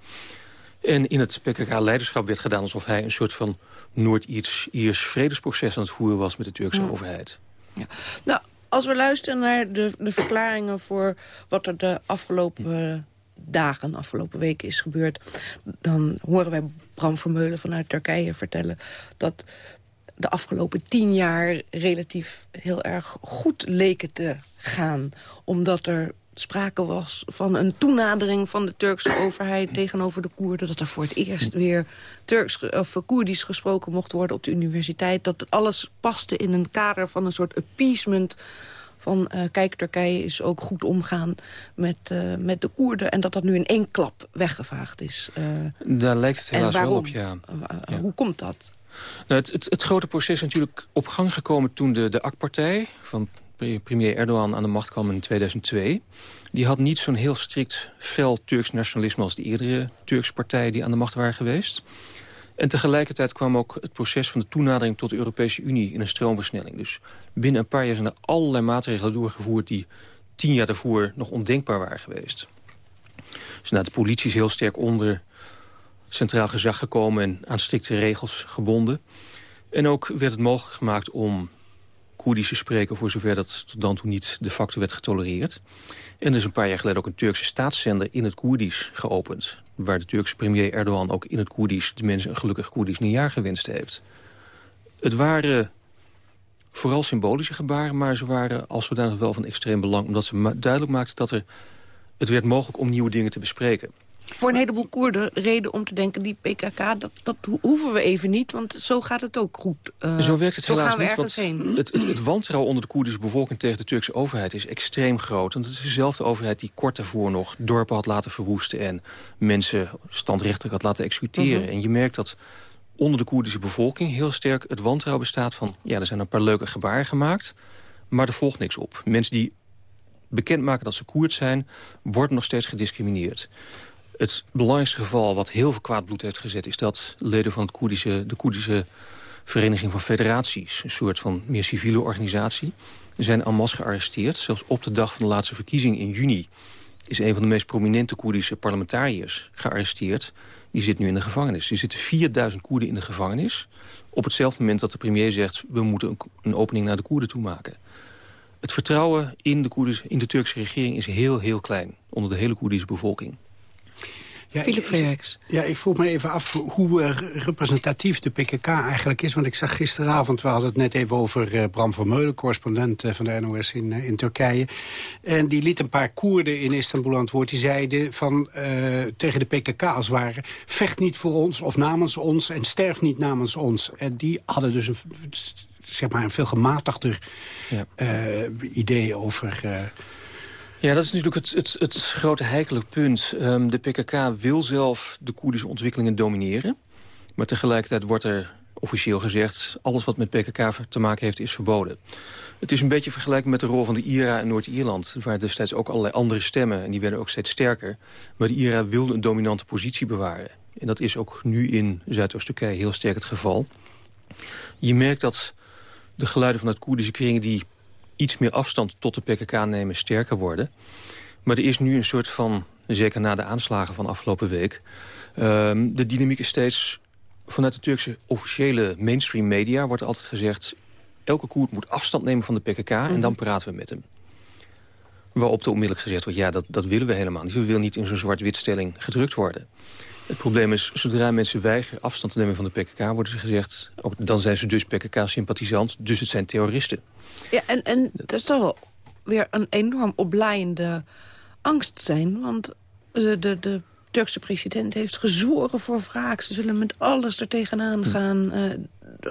En in het PKK-leiderschap werd gedaan alsof hij een soort van Noord-Iers vredesproces aan het voeren was met de Turkse ja. overheid.
Ja. Nou, als we luisteren naar de, de verklaringen voor wat er de afgelopen dagen, afgelopen weken is gebeurd... dan horen wij Bram Vermeulen vanuit Turkije vertellen... dat de afgelopen tien jaar relatief heel erg goed leken te gaan. Omdat er sprake was van een toenadering van de Turkse overheid tegenover de Koerden. Dat er voor het eerst weer Turks of Koerdisch gesproken mocht worden op de universiteit. Dat alles paste in een kader van een soort appeasement van uh, kijk, Turkije is ook goed omgaan met, uh, met de Koerden... en dat dat nu in één klap weggevaagd is. Uh,
Daar lijkt het helaas wel op, ja.
ja. Hoe komt dat?
Nou, het, het, het, grote proces is natuurlijk op gang gekomen toen de, de AK-partij... van premier Erdogan aan de macht kwam in 2002. Die had niet zo'n heel strikt fel Turks nationalisme... als de eerdere Turkse partijen die aan de macht waren geweest. En tegelijkertijd kwam ook het proces van de toenadering tot de Europese Unie in een stroomversnelling. Dus binnen een paar jaar zijn er allerlei maatregelen doorgevoerd die tien jaar daarvoor nog ondenkbaar waren geweest. Dus nou, de politie is heel sterk onder centraal gezag gekomen en aan strikte regels gebonden. En ook werd het mogelijk gemaakt om Koerdisch te spreken... voor zover dat tot dan toe niet de facto werd getolereerd. En er is een paar jaar geleden ook een Turkse staatszender in het Koerdisch geopend waar de Turkse premier Erdogan ook in het Koerdisch... de mensen een gelukkig Koerdisch nieuwjaar gewenst heeft. Het waren vooral symbolische gebaren... maar ze waren als zodanig wel van extreem belang... omdat ze duidelijk maakten dat er, het werd mogelijk om nieuwe dingen te bespreken.
Voor een heleboel Koerden reden om te denken... die PKK, dat, dat hoeven we even niet, want zo gaat het ook goed.
Uh, zo werkt het zo helaas niet, want heen. Het, het, het, wantrouwen onder de Koerdische bevolking... tegen de Turkse overheid is extreem groot. Want het is dezelfde overheid die kort daarvoor nog dorpen had laten verwoesten... en mensen standrechtelijk had laten executeren. Mhm. En je merkt dat onder de Koerdische bevolking heel sterk het wantrouwen bestaat van... ja, er zijn een paar leuke gebaren gemaakt, maar er volgt niks op. Mensen die bekendmaken dat ze Koerd zijn, worden nog steeds gediscrimineerd. Het belangrijkste geval wat heel veel kwaad bloed heeft gezet... is dat leden van het Koerdische, de Koerdische Vereniging van Federaties... een soort van meer civiele organisatie... zijn en masse gearresteerd. Zelfs op de dag van de laatste verkiezing in juni... is een van de meest prominente Koerdische parlementariërs gearresteerd. Die zit nu in de gevangenis. Er zitten 4000 Koerden in de gevangenis. Op hetzelfde moment dat de premier zegt... we moeten een, een opening naar de Koerden toe maken. Het vertrouwen in de, Koerdische, in de Turkse regering is heel, heel klein. Onder de hele Koerdische bevolking.
Ja, Philip
Ja, ik vroeg me even af hoe uh, representatief de PKK eigenlijk is. Want ik zag gisteravond, we hadden het net even over uh, Bram Vermeulen... correspondent uh, van de NOS in, in Turkije. En die liet een paar Koerden in Istanbul aan het woord. Die zeiden van, tegen de PKK als het ware... vecht niet voor ons of namens ons en sterf niet namens ons. En die hadden dus een, zeg maar een veel gematigder ja. idee over
Ja, dat is natuurlijk het, grote heikele punt. Ehm, de PKK wil zelf de Koerdische ontwikkelingen domineren. Maar tegelijkertijd wordt er officieel gezegd... alles wat met PKK te maken heeft is verboden. Het is een beetje vergelijkbaar met de rol van de IRA in Noord-Ierland. Er destijds ook allerlei andere stemmen en die werden ook steeds sterker. Maar de IRA wilde een dominante positie bewaren. En dat is ook nu in Zuidoost-Turkije heel sterk het geval. Je merkt dat de geluiden van het Koerdische kringen... die iets meer afstand tot de PKK nemen, sterker worden. Maar er is nu een soort van, zeker na de aanslagen van afgelopen week... Um, de dynamiek is steeds vanuit de Turkse officiële mainstream media... wordt altijd gezegd, elke Koerd moet afstand nemen van de PKK... en mhm. dan praten we met hem. Waarop er onmiddellijk gezegd wordt, ja, dat, dat willen we helemaal niet. We willen niet in zo'n zwart-witstelling gedrukt worden. Het probleem is, zodra mensen weigeren afstand te nemen van de PKK... worden ze gezegd, ook, dan zijn ze dus PKK-sympathisant, dus het zijn terroristen.
Ja, en, en dat is toch wel weer een enorm opblaaiende angst zijn. Want de, de, de Turkse president heeft gezworen voor wraak. Ze zullen met alles er tegenaan hm. gaan. Uh,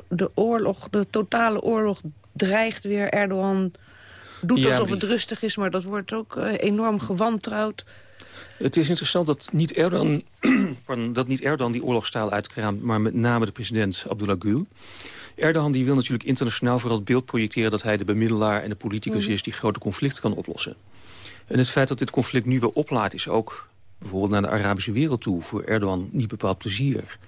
de, oorlog, de totale oorlog dreigt weer. Erdogan doet alsof het rustig is, maar dat wordt ook uh, enorm gewantrouwd.
Het is interessant dat niet Erdogan, dat niet Erdogan die oorlogstaal uitkraamt... maar met name de president Abdullah Gül. Erdogan die wil natuurlijk internationaal vooral het beeld projecteren... dat hij de bemiddelaar en de politicus mhm. is die grote conflicten kan oplossen. En het feit dat dit conflict nu weer oplaat is ook bijvoorbeeld naar de Arabische wereld toe... voor Erdogan niet bepaald plezier.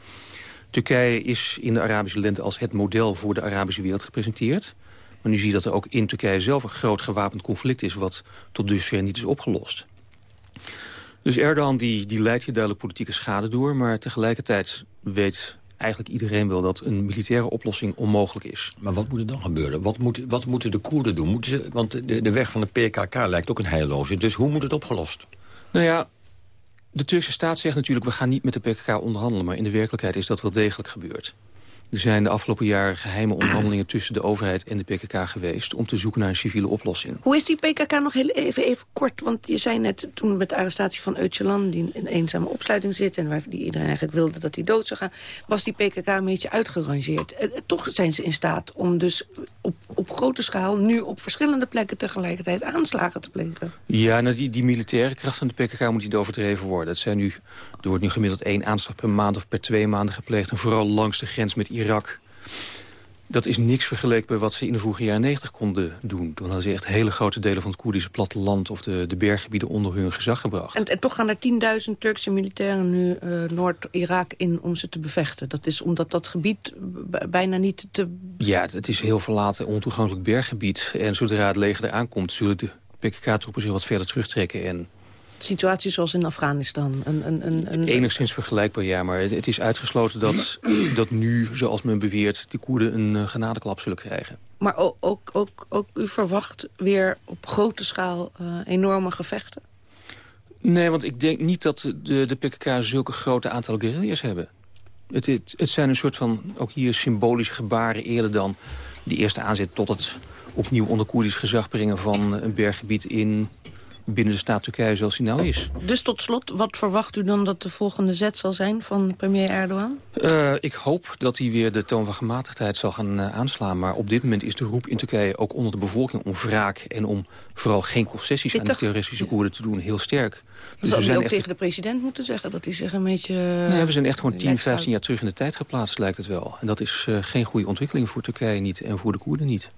Turkije is in de Arabische lente als het model voor de Arabische wereld gepresenteerd. Maar nu zie je dat er ook in Turkije zelf een groot gewapend conflict is... wat tot dusver niet is opgelost. Dus Erdogan die, die leidt hier duidelijk politieke schade door... maar tegelijkertijd weet eigenlijk iedereen wel dat een militaire oplossing onmogelijk is.
Maar wat moet er dan gebeuren? Wat, moet, wat moeten de Koerden doen? Moeten ze, want de, de weg van de PKK lijkt ook een heilloze. Dus hoe moet het opgelost?
Nou ja, de Turkse staat zegt natuurlijk... we gaan niet met de PKK onderhandelen... maar in de werkelijkheid is dat wel degelijk gebeurd. Er zijn de afgelopen jaren geheime onderhandelingen tussen de overheid en de PKK geweest... om te zoeken naar een civiele oplossing.
Hoe is die PKK nog heel even, even kort? Want je zei net toen met de arrestatie van Öcalan... die in eenzame opsluiting zit en waar die iedereen eigenlijk wilde dat hij dood zou gaan... was die PKK een beetje uitgerangeerd. Eh, eh, toch zijn ze in staat om dus op, op grote schaal... nu op verschillende plekken tegelijkertijd aanslagen te plegen.
Ja, nou die, die militaire kracht van de PKK moet niet overdreven worden. Het zijn nu, er wordt nu gemiddeld één aanslag per maand of per twee maanden gepleegd... en vooral langs de grens met Iran Irak. Dat is niks vergeleken bij wat ze in de vroege jaren 90 konden doen. Toen hadden ze echt hele grote delen van het Koerdische platteland... of de, de berggebieden onder hun gezag gebracht.
En, en toch gaan er 10.000 Turkse militairen nu uh, Noord-Irak in om ze te bevechten. Dat is omdat dat gebied bijna niet te...
Ja, het is heel verlaten, ontoegankelijk berggebied. En zodra het leger er aankomt, zullen de PKK-troepen zich wat verder terugtrekken... en
situatie zoals in Afghanistan? Een, een, een, een...
Enigszins vergelijkbaar, ja. Maar het, is uitgesloten dat, dat nu, zoals men beweert... die Koerden een uh, genadeklap zullen krijgen.
Maar ook, ook, ook, ook, u verwacht weer op grote schaal uh, enorme gevechten?
Nee, want ik denk niet dat de, de PKK zulke grote aantallen guerrillas hebben. Het, het, het zijn een soort van, ook hier symbolische gebaren... eerder dan die eerste aanzet tot het opnieuw onder Koerdisch gezag brengen... van een berggebied in binnen de staat Turkije zoals hij nou is.
Dus tot slot, wat verwacht u dan dat de volgende zet zal zijn van premier Erdogan?
Uh, ik hoop dat hij weer de toon van gematigdheid zal gaan uh, aanslaan. Maar op dit moment is de roep in Turkije ook onder de bevolking om wraak... en om vooral geen concessies aan de terroristische Koerden te doen heel sterk.
Dus zou je ook tegen de president moeten zeggen dat hij zich een beetje...
Nee, we zijn echt gewoon 10, 15 jaar terug in de tijd geplaatst, lijkt het wel. En dat is uh, geen goede ontwikkeling voor Turkije niet en voor de Koerden niet.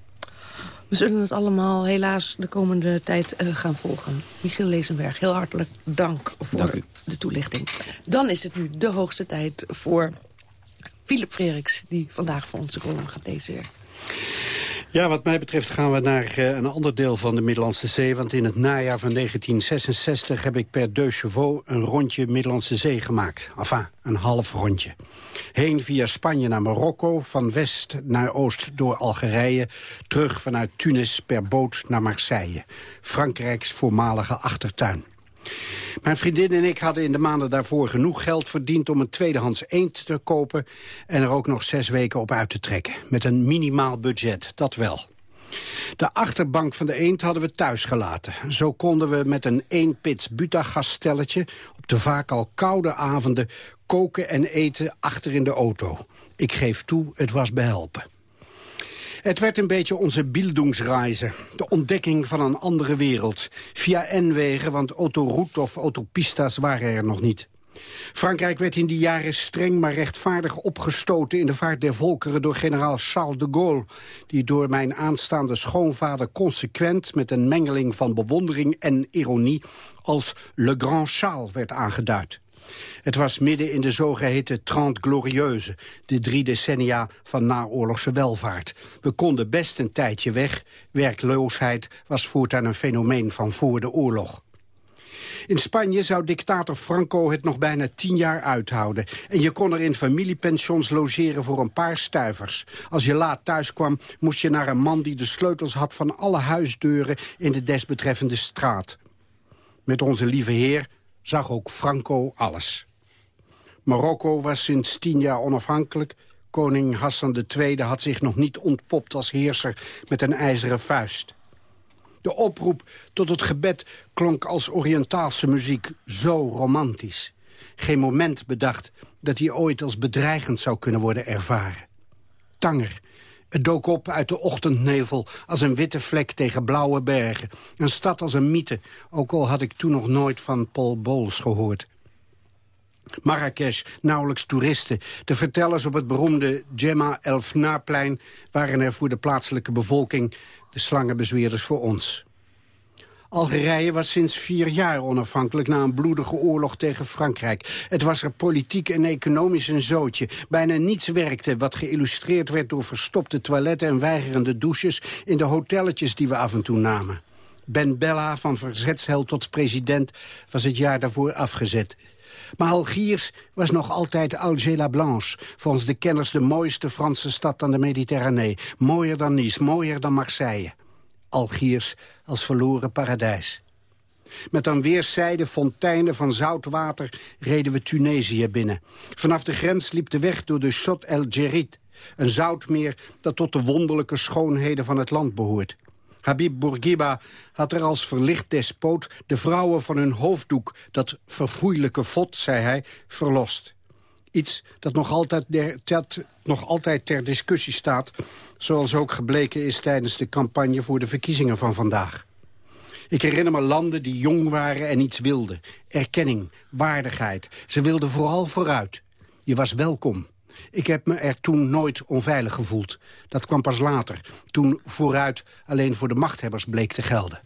We zullen het allemaal helaas de komende tijd uh, gaan volgen. Michiel Lezenberg, heel hartelijk dank voor dank de toelichting. Dan is het nu de hoogste tijd voor Philip Freriks... die vandaag voor onze column gaat lezen.
Ja, wat mij betreft gaan we naar uh, een ander deel van de Middellandse Zee. Want in het najaar van 1966 heb ik per Deux Chevaux een rondje Middellandse Zee gemaakt. Enfin, een half rondje. Heen via Spanje naar Marokko, van west naar oost door Algerije... terug vanuit Tunis per boot naar Marseille. Frankrijks voormalige achtertuin. Mijn vriendin en ik hadden in de maanden daarvoor genoeg geld verdiend... om een tweedehands eend te kopen en er ook nog zes weken op uit te trekken. Met een minimaal budget, dat wel. De achterbank van de eend hadden we thuis gelaten. Zo konden we met een eenpits butagaststelletje... op de vaak al koude avonden koken en eten achter in de auto. Ik geef toe, het was behelpen. Het werd een beetje onze Bildungsreise. De ontdekking van een andere wereld. Via N-wegen, want autoroute of autopistas waren er nog niet. Frankrijk werd in die jaren streng maar rechtvaardig opgestoten... in de vaart der volkeren door generaal Charles de Gaulle... die door mijn aanstaande schoonvader consequent... met een mengeling van bewondering en ironie... als Le Grand Charles werd aangeduid. Het was midden in de zogeheten Trente Glorieuze... de drie decennia van naoorlogse welvaart. We konden best een tijdje weg. Werkloosheid was voortaan een fenomeen van voor de oorlog. In Spanje zou dictator Franco het nog bijna tien jaar uithouden. En je kon er in familiepensions logeren voor een paar stuivers. Als je laat thuis kwam, moest je naar een man die de sleutels had... van alle huisdeuren in de desbetreffende straat. Met onze lieve heer zag ook Franco alles. Marokko was sinds tien jaar onafhankelijk. Koning Hassan II had zich nog niet ontpopt als heerser met een ijzeren vuist. De oproep tot het gebed klonk als Oriëntaalse muziek zo romantisch. Geen moment bedacht dat hij ooit als bedreigend zou kunnen worden ervaren. Tanger, het dook op uit de ochtendnevel als een witte vlek tegen blauwe bergen. Een stad als een mythe, ook al had ik toen nog nooit van Paul Bowles gehoord. Marrakesh, nauwelijks toeristen. De vertellers op het beroemde Gemma El Fnarplein... waren er voor de plaatselijke bevolking de slangenbezweerders voor ons. Algerije was sinds vier jaar onafhankelijk na een bloedige oorlog tegen Frankrijk. Het was er politiek en economisch een zootje. Bijna niets werkte, wat geïllustreerd werd door verstopte toiletten en weigerende douches in de hotelletjes die we af en toe namen. Ben Bella, van verzetsheld tot president, was het jaar daarvoor afgezet. Maar Algiers was nog altijd Alger la Blanche. Volgens de kenners de mooiste Franse stad aan de Mediterranee. Mooier dan Nice, mooier dan Marseille. Algiers als verloren paradijs. Met aan weerszijden fonteinen van zout water reden we Tunesië binnen. Vanaf de grens liep de weg door de Chot el Djerid, een zoutmeer dat tot de wonderlijke schoonheden van het land behoort. Habib Bourguiba had er als verlicht despoot de vrouwen van hun hoofddoek, dat verfoeilijke vod, zei hij, verlost. Iets dat nog altijd, nog altijd ter discussie staat, zoals ook gebleken is tijdens de campagne voor de verkiezingen van vandaag. Ik herinner me landen die jong waren en iets wilden. Erkenning, waardigheid. Ze wilden vooral vooruit. Je was welkom. Ik heb me er toen nooit onveilig gevoeld. Dat kwam pas later, toen vooruit alleen voor de machthebbers bleek te gelden.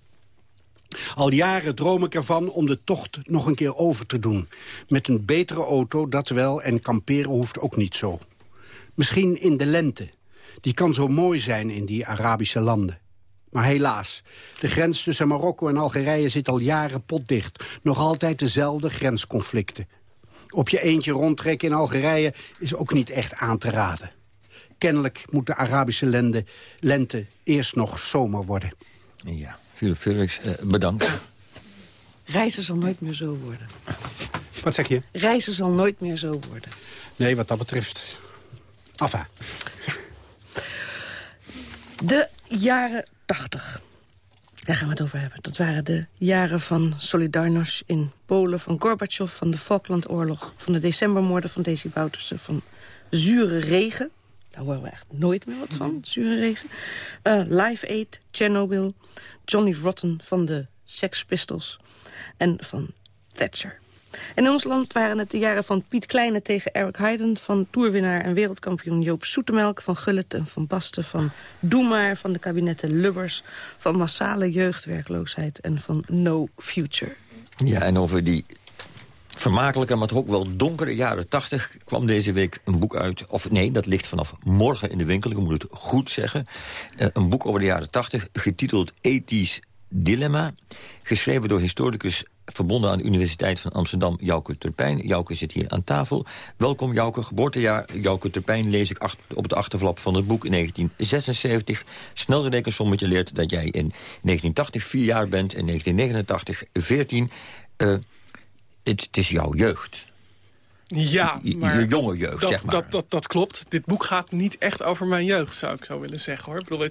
Al jaren droom ik ervan om de tocht nog een keer over te doen. Met een betere auto, dat wel, en kamperen hoeft ook niet zo. Misschien in de lente. Die kan zo mooi zijn in die Arabische landen. Maar helaas, de grens tussen Marokko en Algerije zit al jaren potdicht. Nog altijd dezelfde grensconflicten. Op je eentje rondtrekken in Algerije is ook niet echt aan te raden. Kennelijk moet de Arabische lente, lente eerst nog zomer worden.
Ja, Felix, eh, bedankt.
Reizen zal nooit meer zo worden.
Wat zeg je?
Reizen zal nooit meer zo worden.
Nee, wat dat betreft. Afha.
De jaren tachtig. Daar gaan we het over hebben. Dat waren de jaren van Solidarność in Polen... van Gorbachev, van de Falklandoorlog... van de decembermoorden van Desi Bouterse... van zure regen. Daar horen we echt nooit meer wat van, mhm. zure regen. Uh, Live Aid, Chernobyl, Johnny Rotten van de Sex Pistols... en van Thatcher. En in ons land waren het de jaren van Piet Kleine tegen Eric Heiden... van toerwinnaar en wereldkampioen Joop Soetemelk... van Gullit en van Basten, van Doe van de kabinetten Lubbers... van massale jeugdwerkloosheid en van No Future.
Ja, en over die vermakelijke, maar toch ook wel donkere jaren 80 kwam deze week een boek uit. Of nee, dat ligt vanaf morgen in de winkel, ik moet het goed zeggen. Uh, een boek over de jaren 80, getiteld Ethisch Dilemma. Geschreven door historicus verbonden aan de Universiteit van Amsterdam, Jouke Turpijn. Jouke zit hier aan tafel. Welkom Jouke, geboortejaar Jouke Turpijn lees ik op het achterflap van het boek in 1976. Snel rekensommetje leert dat jij in 1980 vier jaar bent en 1989 14. Uh, het is jouw jeugd.
Ja, maar
je jonge jeugd,
dat,
zeg maar.
Dat, dat, dat klopt. Dit boek gaat niet echt over mijn jeugd, zou ik zo willen zeggen. hoor. Ik bedoel,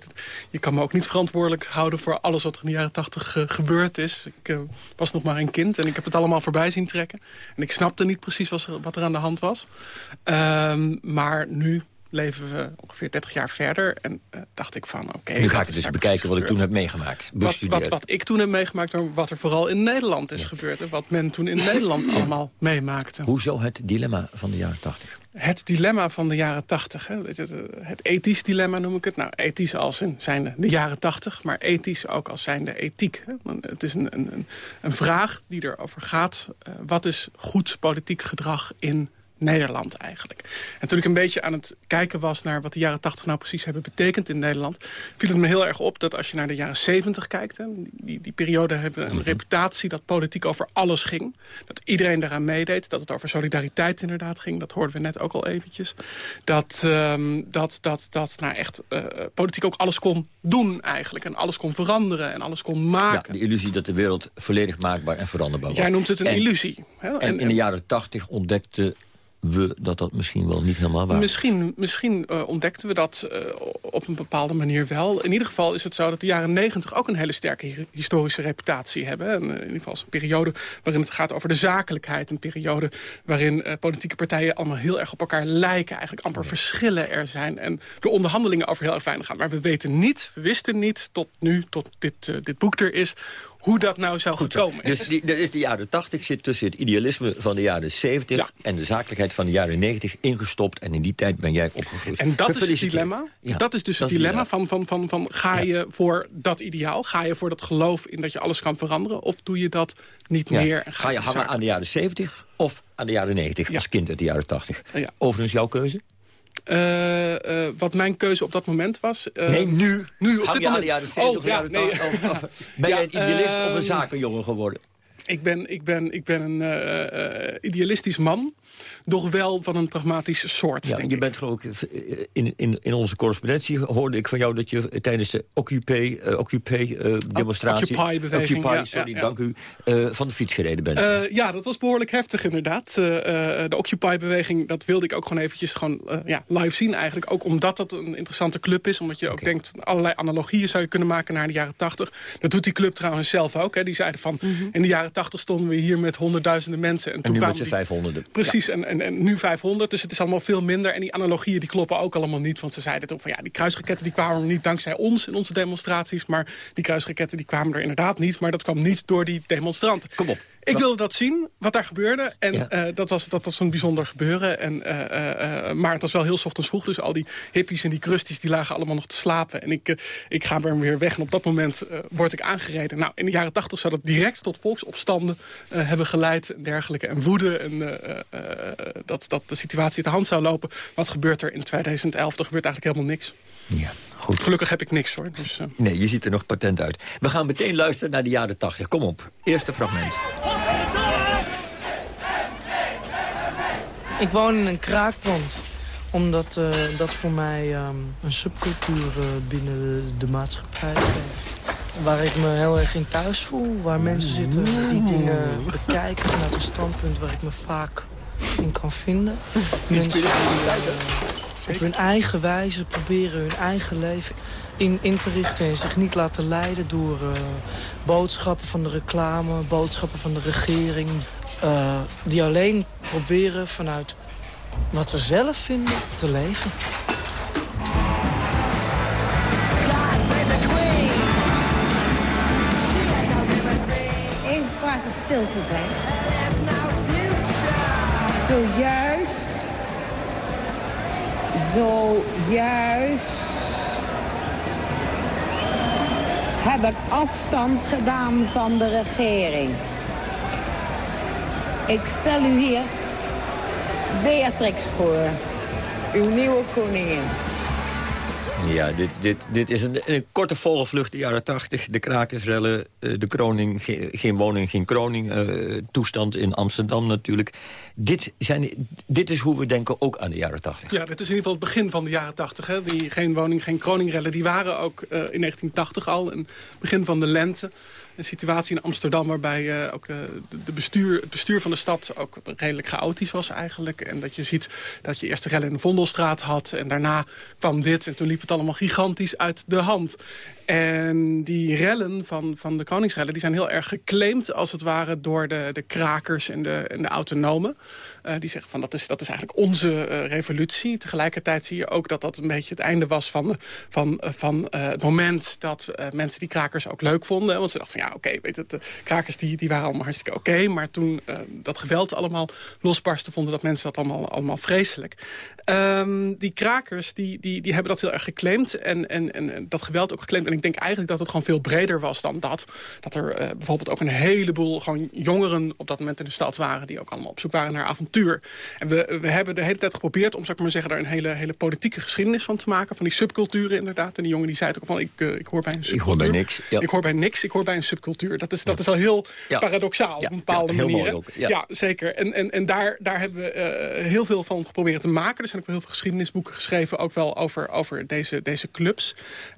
je kan me ook niet verantwoordelijk houden voor alles wat er in de jaren tachtig uh, gebeurd is. Ik uh, was nog maar een kind en ik heb het allemaal voorbij zien trekken. En ik snapte niet precies wat er, wat er aan de hand was. Um, maar nu leven we ongeveer 30 jaar verder. En uh, dacht ik van, oké...
nu ga ik het eens bekijken wat ik toen heb meegemaakt.
Wat, wat, wat, ik toen heb meegemaakt, maar wat er vooral in Nederland is gebeurd. En wat men toen in Nederland allemaal meemaakte.
Hoezo het dilemma van de jaren 80?
Het dilemma van de jaren 80. Hè? Het ethisch dilemma noem ik het. Nou, ethisch als in zijn de jaren 80, maar ethisch ook als zijn de ethiek. Hè? Het is een, een, een vraag die erover gaat. Uh, wat is goed politiek gedrag in Nederland eigenlijk. En toen ik een beetje aan het kijken was naar wat de jaren 80 nou precies hebben betekend in Nederland... viel het me heel erg op dat als je naar de jaren 70 kijkt... Hè, die, die periode hebben een mhm. reputatie dat politiek over alles ging. Dat iedereen daaraan meedeed. Dat het over solidariteit inderdaad ging. Dat hoorden we net ook al eventjes. Dat, um, dat, dat, dat nou echt uh, politiek ook alles kon doen eigenlijk. En alles kon veranderen en alles kon maken.
Ja, de illusie dat de wereld volledig maakbaar en veranderbaar was.
Jij noemt het een illusie.
Hè? En, en in de jaren 80 ontdekte we dat dat misschien wel niet helemaal waar
Misschien, misschien uh, ontdekten we dat uh, op een bepaalde manier wel. In ieder geval is het zo dat de jaren negentig ook een hele sterke historische reputatie hebben. En, uh, in ieder geval is een periode waarin het gaat over de zakelijkheid. Een periode waarin politieke partijen allemaal heel erg op elkaar lijken. Eigenlijk amper verschillen er zijn. En de onderhandelingen over heel erg fijn gaan. Maar we weten niet, we wisten niet tot nu, tot dit, dit boek er is hoe dat nou zou Goed, gekomen
Dus die, is de jaren 80 zit tussen het idealisme van de jaren 70... en de zakelijkheid van de jaren 90 ingestopt. En in die tijd ben jij opgegroeid.
En dat is het dilemma. dat is dus het dilemma van, van, van, van ga je voor dat ideaal? Ga je voor dat geloof in dat je alles kan veranderen? Of doe je dat niet meer?
Ga, ga je hangen aan de jaren 70 of aan de jaren 90 als kind uit de jaren 80? Overigens jouw keuze?
Uh, uh, wat mijn keuze op dat moment was.
Uh, nee, nu. nu op Hang dit je moment. aan de jaren 70 oh, ja, nee. Ben ja, jij een idealist of een zakenjongen geworden?
Ik ben, ik ben, ik ben een idealistisch man doch wel van een pragmatische soort. Ja,
je bent ook in, in, in onze correspondentie hoorde ik van jou dat je tijdens de Occupy, uh, Occupy demonstratie,
Occupy-beweging,
Occupy, sorry, ja, dank u, uh, van de fiets gereden bent.
ja, dat was behoorlijk heftig inderdaad. de Occupy-beweging, dat wilde ik ook gewoon eventjes gewoon, ja, live zien eigenlijk. Ook omdat dat een interessante club is, omdat je ook denkt allerlei analogieën zou je kunnen maken naar de jaren 80. Dat doet die club trouwens zelf ook. Hè. Die zeiden van, mm -hmm. in de jaren 80 stonden we hier met honderdduizenden mensen.
En, en toen met z'n vijfhonderden.
Precies, en, en, en nu 500. Dus het is allemaal veel minder. En die analogieën die kloppen ook allemaal niet. Want ze zeiden ook van ja, die kruisraketten die kwamen niet dankzij ons in onze demonstraties. Maar die kruisraketten die kwamen er inderdaad niet. Maar dat kwam niet door die demonstranten.
Kom op.
Ik wilde dat zien, wat daar gebeurde. En ja. uh, dat, was, dat was een bijzonder gebeuren. En, uh, uh, maar het was wel heel ochtends vroeg. Dus al die hippies en die krusties die lagen allemaal nog te slapen. En ik, ik ga er weer weg. En op dat moment word ik aangereden. Nou, in de jaren tachtig zou dat direct tot volksopstanden hebben geleid. En dergelijke. En woede. En dat, dat de situatie de hand zou lopen. Wat gebeurt er in 2011? Er gebeurt eigenlijk helemaal niks.
Ja, goed.
Gelukkig heb ik niks hoor. Dus.
Nee, je ziet er nog patent uit. We gaan meteen luisteren naar de jaren 80. Kom op, eerste fragment.
Ik woon in een kraakpand omdat uh, dat voor mij um, een subcultuur uh, binnen de, maatschappij is. Waar ik me heel erg in thuis voel. Waar mensen zitten die dingen bekijken vanuit een standpunt waar ik me vaak in kan vinden. Mensen die, op hun eigen wijze proberen hun eigen leven in, in te richten... en zich niet laten leiden door boodschappen van de reclame... boodschappen van de regering... Uh, die alleen proberen vanuit wat ze zelf vinden te leven.
Even stil te zijn. Zojuist zojuist heb ik afstand gedaan van de regering. Ik stel u hier Beatrix voor, uw nieuwe koningin.
Ja, dit, dit, dit is een, een korte vogelvlucht, de jaren tachtig. De krakersrellen, eh, de kroning, geen, geen woning, geen kroning. Uh, toestand in Amsterdam natuurlijk. Dit, zijn, dit is hoe we denken ook aan de jaren tachtig.
Ja, dit is in ieder geval het begin van de jaren tachtig. Die geen woning, geen kroningrellen, die waren ook uh, in 1980 al. En begin van de lente een situatie in Amsterdam waarbij uh, ook, uh, de bestuur, het bestuur van de stad ook redelijk chaotisch was eigenlijk. En dat je ziet dat je eerst de rellen in de Vondelstraat had en daarna kwam dit. En toen liep het allemaal gigantisch uit de hand. En die rellen van, van de koningsrellen die zijn heel erg geclaimd... als het ware door de, de krakers en de, en de autonomen. Uh, die zeggen van dat is, dat is eigenlijk onze uh, revolutie. Tegelijkertijd zie je ook dat dat een beetje het einde was van, van, uh, van het moment... dat mensen die krakers ook leuk vonden. Want ze dachten van ja, oké, weet het, de krakers die, die waren allemaal hartstikke oké. Maar toen dat geweld allemaal losbarstte... vonden dat mensen dat allemaal, allemaal vreselijk. Um, die krakers die, die, die hebben dat heel erg geclaimd. En, en, en dat geweld ook geclaimd. En ik denk eigenlijk dat het gewoon veel breder was dan dat. Dat er uh, bijvoorbeeld ook een heleboel gewoon jongeren op dat moment in de stad waren... die ook allemaal op zoek waren naar avontuur. En we, we hebben de hele tijd geprobeerd om, zou ik maar zeggen... daar een hele, hele politieke geschiedenis van te maken. Van die subculturen inderdaad. En die jongen die zei ook van, ik, uh, ik hoor bij een subcultuur.
Ik hoor bij niks. Ja.
Ik hoor bij niks, ik hoor bij een subcultuur. Dat is, dat is al heel ja. paradoxaal op een bepaalde manier. Ja. zeker. En, en, en daar, daar hebben we uh, heel veel van geprobeerd te maken. Er ook wel heel veel geschiedenisboeken geschreven... ook wel over, over deze, deze clubs.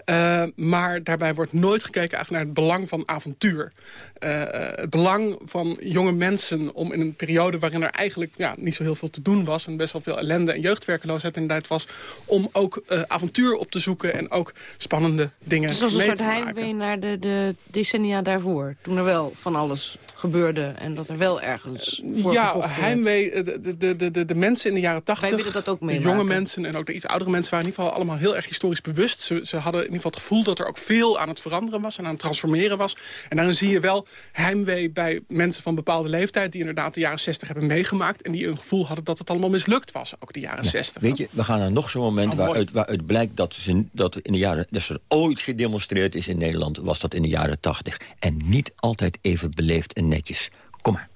Uh, maar daarbij wordt nooit gekeken eigenlijk naar het belang van avontuur. Uh, het belang van jonge mensen om in een periode waarin er eigenlijk ja, niet zo heel veel te doen was... en best wel veel ellende en jeugdwerkeloosheid inderdaad was... om ook uh, avontuur op te zoeken en ook spannende dingen
dus mee
te
maken. Het
was
een soort heimwee naar de, de decennia daarvoor. Toen er wel van alles gebeurde en dat er wel ergens voor
Ja, heimwee, de, de, de, de, de mensen in de jaren tachtig...
Wij willen dat ook meemaken.
jonge mensen en ook de iets oudere mensen waren in ieder geval allemaal heel erg historisch bewust. Ze, ze hadden ieder geval het gevoel dat er ook veel aan het veranderen was en aan het transformeren was. En daarin zie je wel heimwee bij mensen van bepaalde leeftijd... die inderdaad de jaren 60 hebben meegemaakt... en die een gevoel hadden dat het allemaal mislukt was, ook de jaren ja, 60.
Weet je, we gaan naar nog zo'n moment oh, waaruit, waaruit blijkt dat, ze, dat, in de jaren, dat er ooit gedemonstreerd is in Nederland... was dat in de jaren 80. En niet altijd even beleefd en netjes. Kom maar.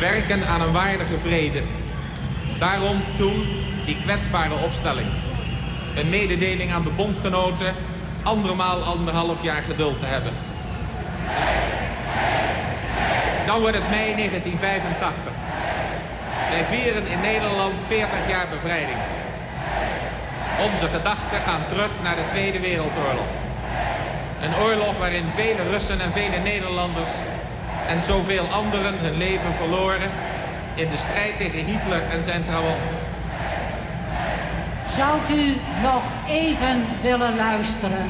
Werken aan een waardige vrede. Daarom toen die kwetsbare opstelling. Een mededeling aan de bondgenoten andermaal anderhalf jaar geduld te hebben. Dan wordt het mei 1985. Wij vieren in Nederland 40 jaar bevrijding. Onze gedachten gaan terug naar de Tweede Wereldoorlog. Een oorlog waarin vele Russen en vele Nederlanders en zoveel anderen hun leven verloren in de strijd tegen Hitler en zijn trawanten.
Zou u nog even willen luisteren?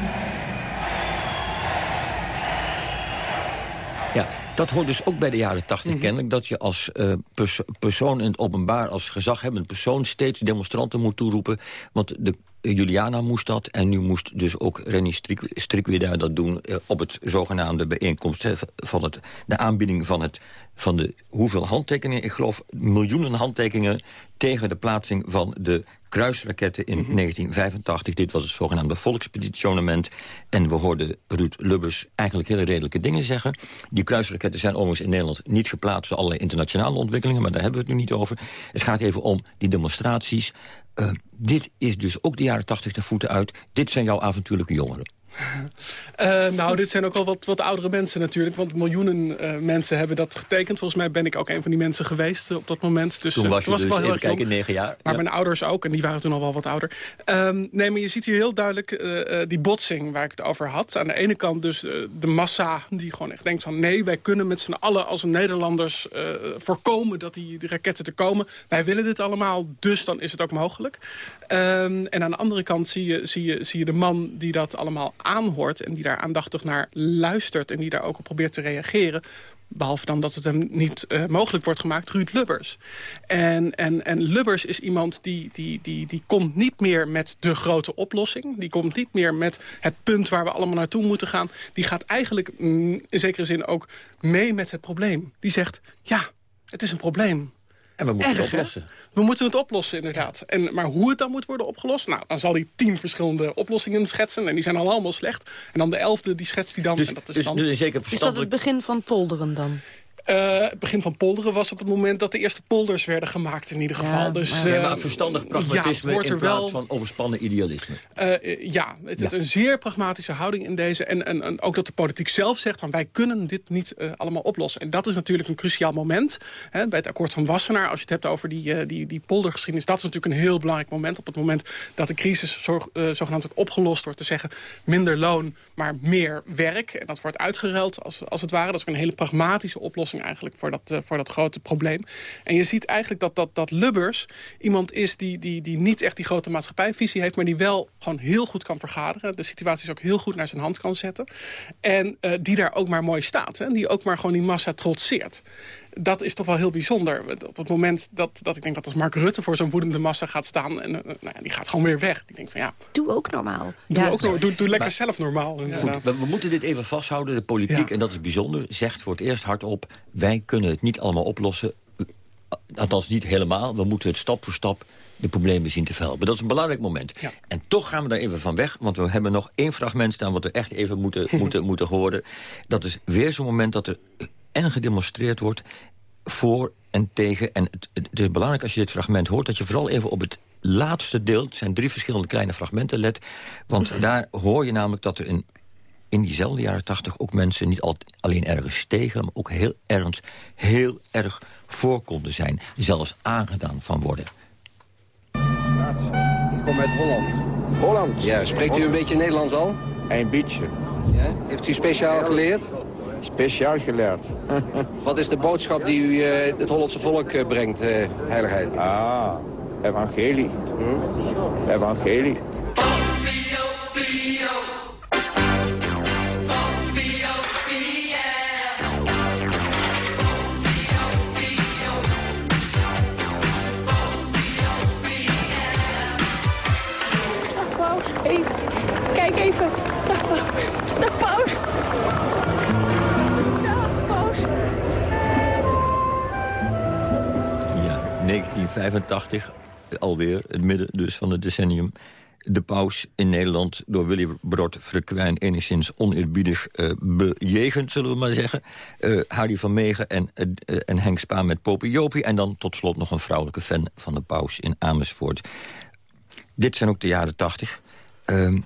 Ja, dat hoort dus ook bij de jaren tachtig
Mhm.
kennelijk... dat je als uh, pers persoon in het openbaar, als gezaghebbend persoon... steeds demonstranten moet toeroepen. Want de Juliana moest dat en nu moest dus ook Strik Strikweda dat doen... Uh, op het zogenaamde bijeenkomst van het, de aanbieding van, het, van de hoeveel handtekeningen... ik geloof miljoenen handtekeningen tegen de plaatsing van de kruisraketten in
Mhm.
1985. Dit was het zogenaamde volkspetitionement. En we hoorden Ruud Lubbers eigenlijk hele redelijke dingen zeggen. Die kruisraketten zijn overigens in Nederland niet geplaatst... door allerlei internationale ontwikkelingen, maar daar hebben we het nu niet over. Het gaat even om die demonstraties. Uh, dit is dus ook de jaren 80 de voeten uit. Dit zijn jouw avontuurlijke jongeren.
Uh, nou, dit zijn ook wel wat, wat oudere mensen natuurlijk. Want miljoenen uh, mensen hebben dat getekend. Volgens mij ben ik ook een van die mensen geweest uh, op dat moment. Dus,
toen was je
was
dus,
wel heel
even kijken, negen jaar.
Maar
ja.
mijn ouders ook. En die waren toen al wel wat ouder. Um, nee, maar je ziet hier heel duidelijk die botsing waar ik het over had. Aan de ene kant dus de massa die gewoon echt denkt van... nee, wij kunnen met z'n allen als Nederlanders voorkomen dat die, die raketten er komen. Wij willen dit allemaal, dus dan is het ook mogelijk. Um, en aan de andere kant zie je, zie, je, zie je de man die dat allemaal aanhoort... en die daar aandachtig naar luistert en die daar ook op probeert te reageren... Behalve dan dat het hem niet uh, mogelijk wordt gemaakt, Ruud Lubbers. En, en, en Lubbers is iemand die, die, die, die komt niet meer met de grote oplossing. Die komt niet meer met het punt waar we allemaal naartoe moeten gaan. Die gaat eigenlijk mm, in zekere zin ook mee met het probleem. Die zegt, ja, het is een probleem.
En we moeten
Erg,
het oplossen.
Hè? We moeten het oplossen, inderdaad. En, maar hoe het dan moet worden opgelost? Nou, dan zal hij tien verschillende oplossingen schetsen. En die zijn al allemaal slecht. En dan de elfde, die schetst hij dan.
Dus,
en dat is,
dus,
dan...
dus zeker
is dat het begin van polderen dan?
Uh, het begin van polderen was op het moment dat de eerste polders werden gemaakt in ieder geval.
Ja,
dus,
maar-
uh,
Ja, maar verstandig pragmatisme
ja,
in plaats
wel,
van overspannen idealisme.
uh, ja, het is
Ja.
een zeer pragmatische houding in deze. En, en, en ook dat de politiek zelf zegt van wij kunnen dit niet allemaal oplossen. En dat is natuurlijk een cruciaal moment. Hè, bij het akkoord van Wassenaar, als je het hebt over die, die, die poldergeschiedenis. Dat is natuurlijk een heel belangrijk moment. Op het moment dat de crisis zorg, zogenaamd wordt opgelost door te zeggen minder loon, maar meer werk. En dat wordt uitgeruild als, als het ware. Dat is ook een hele pragmatische oplossing eigenlijk voor dat, voor dat grote probleem. En je ziet eigenlijk dat, dat, dat Lubbers iemand is die, die, die niet echt die grote maatschappijvisie heeft... maar die wel gewoon heel goed kan vergaderen. De situaties ook heel goed naar zijn hand kan zetten. En die daar ook maar mooi staat. Hè? Die ook maar gewoon die massa trotseert dat is toch wel heel bijzonder. Op het moment dat, dat ik denk dat als Mark Rutte voor zo'n woedende massa gaat staan... en uh, nou ja, die gaat gewoon weer weg. Die denkt van ja...
Doe ook normaal.
Doe, ook, doe, doe lekker zelf normaal.
Goed, we, moeten dit even vasthouden. De politiek, en dat is bijzonder, zegt voor het eerst hardop... wij kunnen het niet allemaal oplossen. Althans niet helemaal. We moeten het stap voor stap de problemen zien te verhelpen. Dat is een belangrijk moment. En toch gaan we daar even van weg, want we hebben nog één fragment staan... wat we echt even moeten, moeten, moeten horen. Dat is weer zo'n moment dat er en gedemonstreerd wordt voor en tegen. En het, het, is belangrijk als je dit fragment hoort... dat je vooral even op het laatste deel... het zijn drie verschillende kleine fragmenten, let. Want daar hoor je namelijk dat er in, in diezelfde jaren tachtig... ook mensen niet altijd alleen ergens tegen... maar ook heel ergens heel erg voor konden zijn. Zelfs aangedaan van worden.
Ik kom uit Holland.
Holland?
Ja, spreekt u een beetje Nederlands al?
Een beetje.
Ja? Heeft u speciaal geleerd?
Speciaal geleerd.
Wat is de boodschap die u uh, het Hollandse volk uh, brengt, uh, heiligheid?
Ah, evangelie. Hm? Evangelie.
Dag Paus, even. Kijk even.
1985, alweer, het midden dus van het decennium. De paus in Nederland door Willy Brod Frequijn enigszins oneerbiedig uh, bejegend, zullen we maar zeggen. Uh, Harry van Meegen en, uh, en Henk Spaan met Popie En dan tot slot nog een vrouwelijke fan van de paus in Amersfoort. Dit zijn ook de jaren tachtig. Ehm,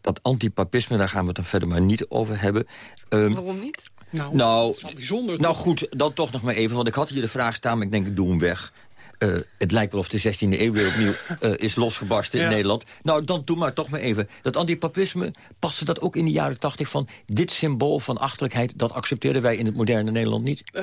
dat antipapisme, daar gaan we het dan verder maar niet over hebben.
Um, Waarom niet?
Nou,
nou,
bijzonder.
Nou goed, dan toch nog maar even, want ik had hier de vraag staan... maar ik denk, ik doe hem weg. Uh, het lijkt wel of de 16e eeuw weer opnieuw uh, is losgebarsten ja. in Nederland. Nou, dan doe maar toch maar even. Dat antipapisme, paste dat ook in de jaren 80 van... dit symbool van achterlijkheid, dat accepteerden wij in het moderne Nederland niet?
Uh,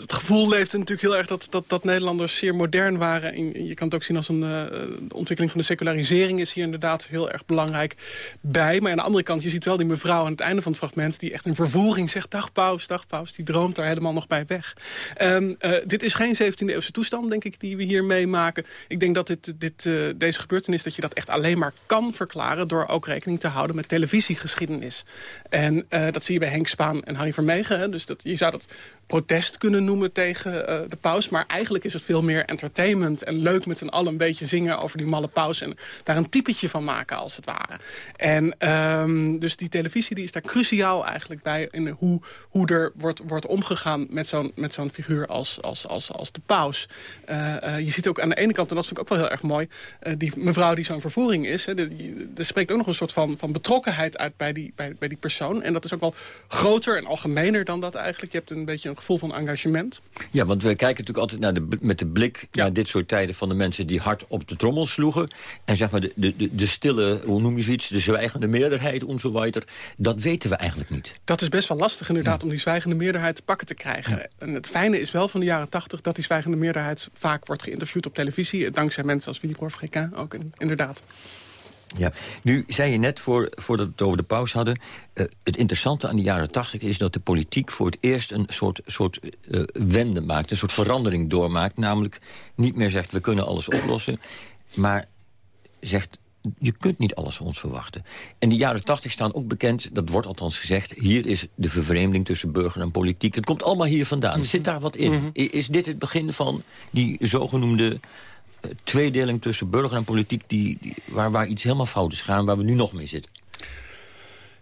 het gevoel leefde natuurlijk heel erg dat, dat, dat Nederlanders zeer modern waren. En je kan het ook zien als een de ontwikkeling van de secularisering... is hier inderdaad heel erg belangrijk bij. Maar aan de andere kant, je ziet wel die mevrouw aan het einde van het fragment... die echt in vervoering zegt, dag paus, dag paus. Die droomt daar helemaal nog bij weg. Um, dit is geen 17e eeuwse toestand, denk ik, die we hier meemaken. Ik denk dat dit, dit, uh, deze gebeurtenis, dat je dat echt alleen maar kan verklaren... door ook rekening te houden met televisiegeschiedenis. En uh, dat zie je bij Henk Spaan en Harry Vermegen. Hè? Dus dat, je zou dat protest kunnen noemen tegen uh, de paus. Maar eigenlijk is het veel meer entertainment. En leuk met z'n allen een beetje zingen over die malle paus. En daar een typetje van maken, als het ware. En um, dus die televisie die is daar cruciaal eigenlijk bij... in hoe, hoe er wordt, wordt omgegaan met zo'n zo'n figuur als, als, als, als de paus. Uh, uh, je ziet ook aan de ene kant, en dat vind ik ook wel heel erg mooi... die mevrouw die zo'n vervoering is... Er spreekt ook nog een soort van, van betrokkenheid uit bij die, bij, bij die persoon. En dat is ook wel groter en algemener dan dat eigenlijk. Je hebt een beetje een gevoel van engagement.
Ja, want we kijken natuurlijk altijd naar de, met de blik ja. naar dit soort tijden... van de mensen die hard op de trommel sloegen. En zeg maar de, de, de, de stille, hoe noem je zoiets, de zwijgende meerderheid enzovoort. Dat weten we eigenlijk niet.
Dat is best wel lastig inderdaad ja. om die zwijgende meerderheid te pakken te krijgen. Ja. En het fijne is wel van de jaren tachtig dat die zwijgende meerderheid vaak wordt geïnterviewd op televisie. Dankzij mensen als Willy Fréquin ook inderdaad.
Ja, nu zei je net, voor, voordat we het over de pauze hadden... Uh, het interessante aan de jaren tachtig is dat de politiek voor het eerst... een soort, soort uh, wende maakt, een soort verandering doormaakt. Namelijk niet meer zegt, we kunnen alles oplossen. Maar zegt, je kunt niet alles van ons verwachten. En de jaren tachtig staan ook bekend, dat wordt althans gezegd... hier is de vervreemding tussen burger en politiek. Dat komt allemaal hier vandaan. Mm -hmm. Zit daar wat in? Mm -hmm. Is dit het begin van die zogenoemde tweedeling tussen burger en politiek... Die, die, waar, waar iets helemaal fout is gaan, waar we nu nog mee zitten?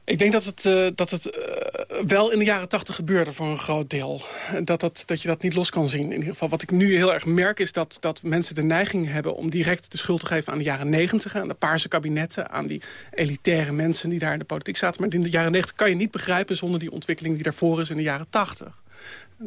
Ik denk dat het, uh, dat het uh, wel in de jaren tachtig gebeurde voor een groot deel. Dat, dat, dat je dat niet los kan zien. In ieder geval wat ik nu heel erg merk is dat, dat mensen de neiging hebben... om direct de schuld te geven aan de jaren negentig... aan de paarse kabinetten, aan die elitaire mensen die daar in de politiek zaten. Maar in de jaren negentig kan je niet begrijpen zonder die ontwikkeling die daarvoor is in de jaren tachtig.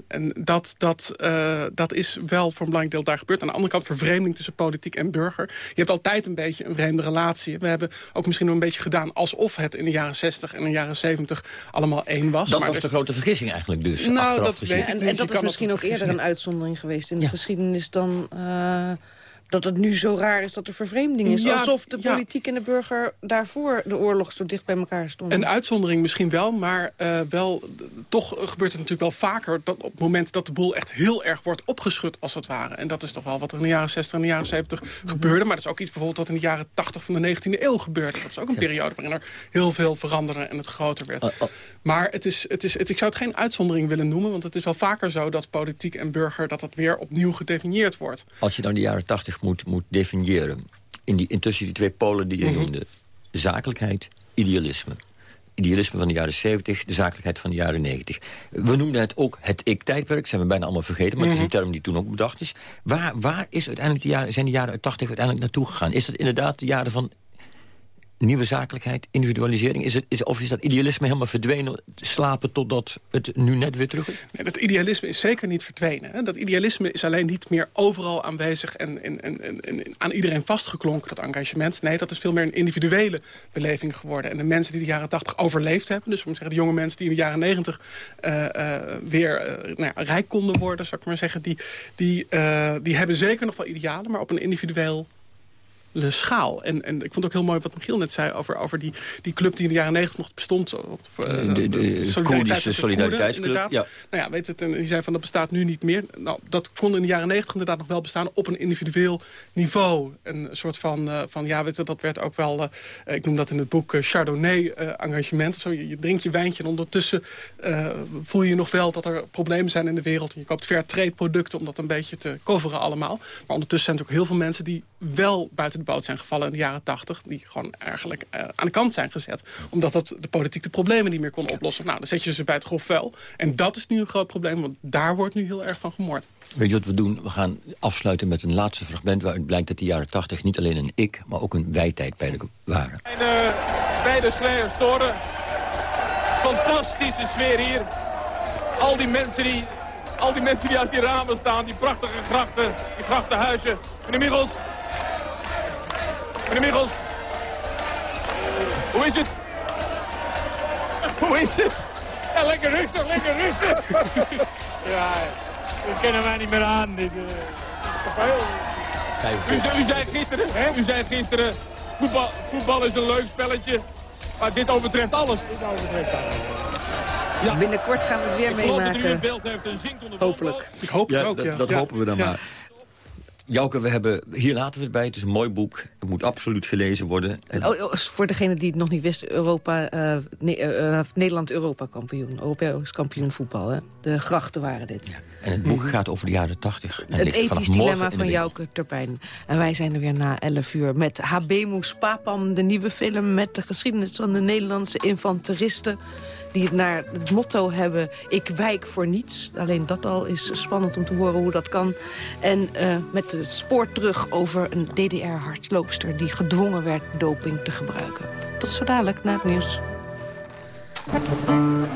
En dat, dat, uh, dat is wel voor een belangrijk deel daar gebeurd. Aan de andere kant vervreemding tussen politiek en burger. Je hebt altijd een beetje een vreemde relatie. We hebben ook misschien nog een beetje gedaan alsof het in de jaren 60 60 en de jaren 70 allemaal één was.
Dat
maar
was de grote vergissing eigenlijk dus.
Nou, dat weet ik
En,
niet.
en
Je
dat is misschien ook eerder een uitzondering geweest in de geschiedenis dan... eh, dat het nu zo raar is dat er vervreemding is.
Ja,
Alsof de
ja.
politiek en de burger daarvoor de oorlog zo dicht bij elkaar stonden.
Een uitzondering misschien wel, maar eh, wel, toch gebeurt het natuurlijk wel vaker... dat op het moment dat de boel echt heel erg wordt opgeschud als het ware. En dat is toch wel wat er in de jaren 60 en de jaren 70 gebeurde. Maar dat is ook iets bijvoorbeeld wat in de jaren 80 van de 19e eeuw gebeurde. Dat is ook een periode waarin er heel veel veranderde en het groter werd. Maar het is, het is, het, ik zou het geen uitzondering willen noemen... want het is wel vaker zo dat politiek en burger... dat dat weer opnieuw gedefinieerd wordt.
Als je dan de jaren 80 moet, moet definiëren... In die, intussen die twee polen die je
Mhm.
noemde... zakelijkheid, idealisme. Idealisme van de jaren 70, de zakelijkheid van de jaren 90. We noemden het ook het ik-tijdperk, zijn we bijna allemaal vergeten... maar het is
Mhm.
een term die toen ook bedacht is. Waar, waar is uiteindelijk de jaren, zijn de jaren 80 uiteindelijk naartoe gegaan? Is dat inderdaad de jaren van nieuwe zakelijkheid, individualisering? Is het, is, of is dat idealisme helemaal verdwenen, slapen totdat het nu net weer terug is?
Nee, dat idealisme is zeker niet verdwenen. Hè. Dat idealisme is alleen niet meer overal aanwezig... en, en, en, aan iedereen vastgeklonken, dat engagement. Nee, dat is veel meer een individuele beleving geworden. En de mensen die de jaren 80 overleefd hebben... dus om te zeggen, de jonge mensen die in de jaren 90 eh, eh, weer eh, nou ja, rijk konden worden... zou ik maar zeggen, die, die, die hebben zeker nog wel idealen... maar op een individueel de schaal. En, en ik vond ook heel mooi wat Michiel net zei over, over die, die club die in de jaren 90 nog bestond. Of, eh,
De- de- Koerdische Solidariteitsclub,
inderdaad.
ja.
Nou ja, weet het, en die zei van dat bestaat nu niet meer. Nou, dat kon in de jaren 90 inderdaad nog wel bestaan op een individueel niveau. Een soort van, eh, van ja, weet je, dat werd ook wel, eh, ik noem dat in het boek Chardonnay-engagement. of zo. Je, je drinkt je wijntje en ondertussen voel je nog wel dat er problemen zijn in de wereld. En je koopt fair trade producten om dat een beetje te coveren allemaal. Maar ondertussen zijn er ook heel veel mensen die wel buiten de boot zijn gevallen in de jaren 80. Die gewoon eigenlijk eh, aan de kant zijn gezet. Omdat dat de politiek de problemen niet meer kon oplossen. Nou, dan zet je ze bij het grof vuil. En dat is nu een groot probleem, want daar wordt nu heel erg van gemoord.
Weet je wat we doen? We gaan afsluiten met een laatste fragment... waaruit blijkt dat de jaren 80 niet alleen een ik... maar ook een wij-tijdperk waren.
En uh, beide schrijvers storen. Fantastische sfeer hier. Al die mensen die, al die mensen die uit die ramen staan, die prachtige grachten, die grachtenhuizen. Meneer Michels. Meneer Michels. Hoe is het? Hoe is het? Ja, lekker rustig, lekker rustig. ja, dat kennen wij niet meer aan. Dit, uh, u, zei- u zei gisteren, hè? U zei gisteren, voetbal, voetbal is een leuk spelletje. Maar dit overtreft alles. Dit overtreft alles. Ja.
Binnenkort gaan we het weer
Ik geloof dat u in
meemaken.
beeld heeft een zinkende
Hopelijk.
Ik hoop
Ja,
het ook,
dat,
ja.
dat
Ja.
hopen we dan
Ja.
maar. Jouke, we hebben, hier laten we het bij. Het is een mooi boek. Het moet absoluut gelezen worden. En
Oh, oh, voor degene die het nog niet wist, Europa, Ne- eh, Nederland Europa-kampioen. Europees kampioen voetbal. Hè? De grachten waren dit.
En het boek gaat over de jaren 80. En
Mhm. Het ethisch dilemma van. Jouke Terpijn. En wij zijn er weer na 11 uur met Habemus Papam, de nieuwe film... met de geschiedenis van de Nederlandse infanteristen... die het naar het motto hebben, ik wijk voor niets. Alleen dat al is spannend om te horen hoe dat kan. En eh, met het spoor terug over een DDR-hardloopster... die gedwongen werd doping te gebruiken. Tot zo dadelijk na het nieuws.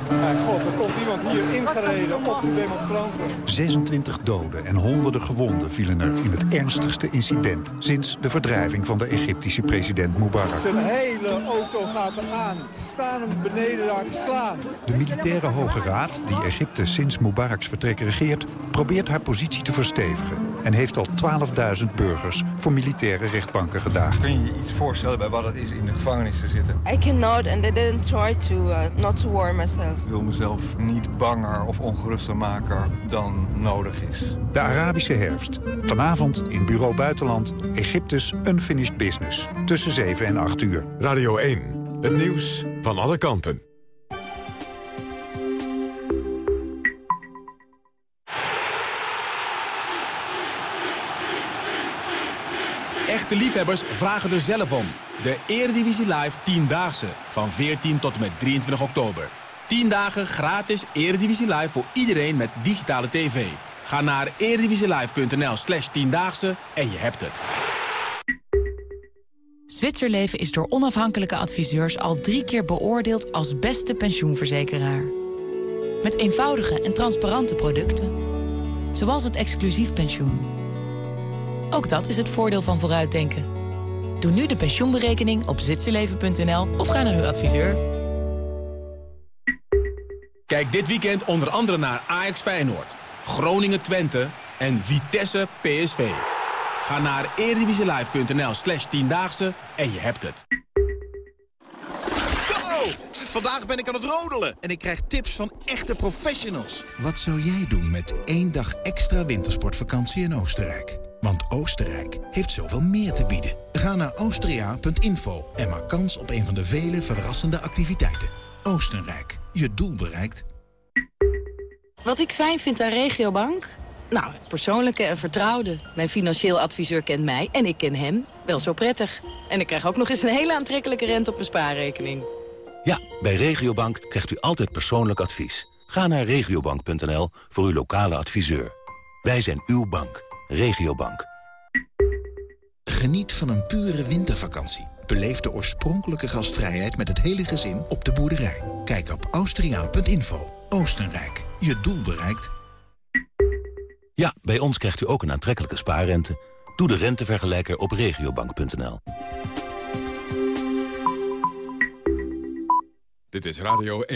Mijn god, er komt iemand hier ingereden op de demonstranten.
26 doden en honderden gewonden vielen er in het ernstigste incident... sinds de verdrijving van de Egyptische president Mubarak.
Zijn hele auto gaat eraan. Ze staan hem beneden daar te slaan.
De militaire Hoge Raad, die Egypte sinds Mubaraks vertrek regeert... probeert haar positie te verstevigen... en heeft al 12.000 burgers voor militaire rechtbanken gedaagd.
Kun je je iets voorstellen bij wat het is in de gevangenis te zitten?
I cannot and I didn't try to uh, not to warn myself.
Ik wil mezelf niet banger of ongeruster maken dan nodig is.
De Arabische herfst. Vanavond in Bureau Buitenland, Egyptes Unfinished Business. Tussen 7 en 8 uur.
Radio 1, het nieuws van alle kanten.
Echte liefhebbers vragen er zelf om. De Eredivisie Live 10-daagse van 14 tot en met 23 oktober. 10 dagen gratis Eredivisie Live voor iedereen met digitale tv. Ga naar eredivisielive.nl slash 10-daagse en je hebt het.
Zwitserleven is door onafhankelijke adviseurs al drie keer beoordeeld als beste pensioenverzekeraar. Met eenvoudige en transparante producten. Zoals het exclusief pensioen. Ook dat is het voordeel van vooruitdenken. Doe nu de pensioenberekening op zwitserleven.nl of ga naar uw adviseur.
Kijk dit weekend onder andere naar Ajax Feyenoord, Groningen Twente en Vitesse PSV. Ga naar eredivisielive.nl slash tiendaagse en je hebt het.
Vandaag ben ik aan het rodelen en ik krijg tips van echte professionals. Wat zou jij doen met één dag extra wintersportvakantie in Oostenrijk? Want Oostenrijk heeft zoveel meer te bieden. Ga naar austria.info en maak kans op een van de vele verrassende activiteiten. Oostenrijk, je doel bereikt.
Wat ik fijn vind aan Regiobank? Nou, het persoonlijke en vertrouwde. Mijn financieel adviseur kent mij en ik ken hem wel zo prettig. En ik krijg ook nog eens een hele aantrekkelijke rente op mijn spaarrekening.
Ja, bij Regiobank krijgt u altijd persoonlijk advies. Ga naar regiobank.nl voor uw lokale adviseur. Wij zijn uw bank. Regiobank.
Geniet van een pure wintervakantie. Beleef de oorspronkelijke gastvrijheid met het hele gezin op de boerderij. Kijk op austriaan.info. Oostenrijk, je doel bereikt.
Ja, bij ons krijgt u ook een aantrekkelijke spaarrente. Doe de rentevergelijker op regiobank.nl.
Dit is Radio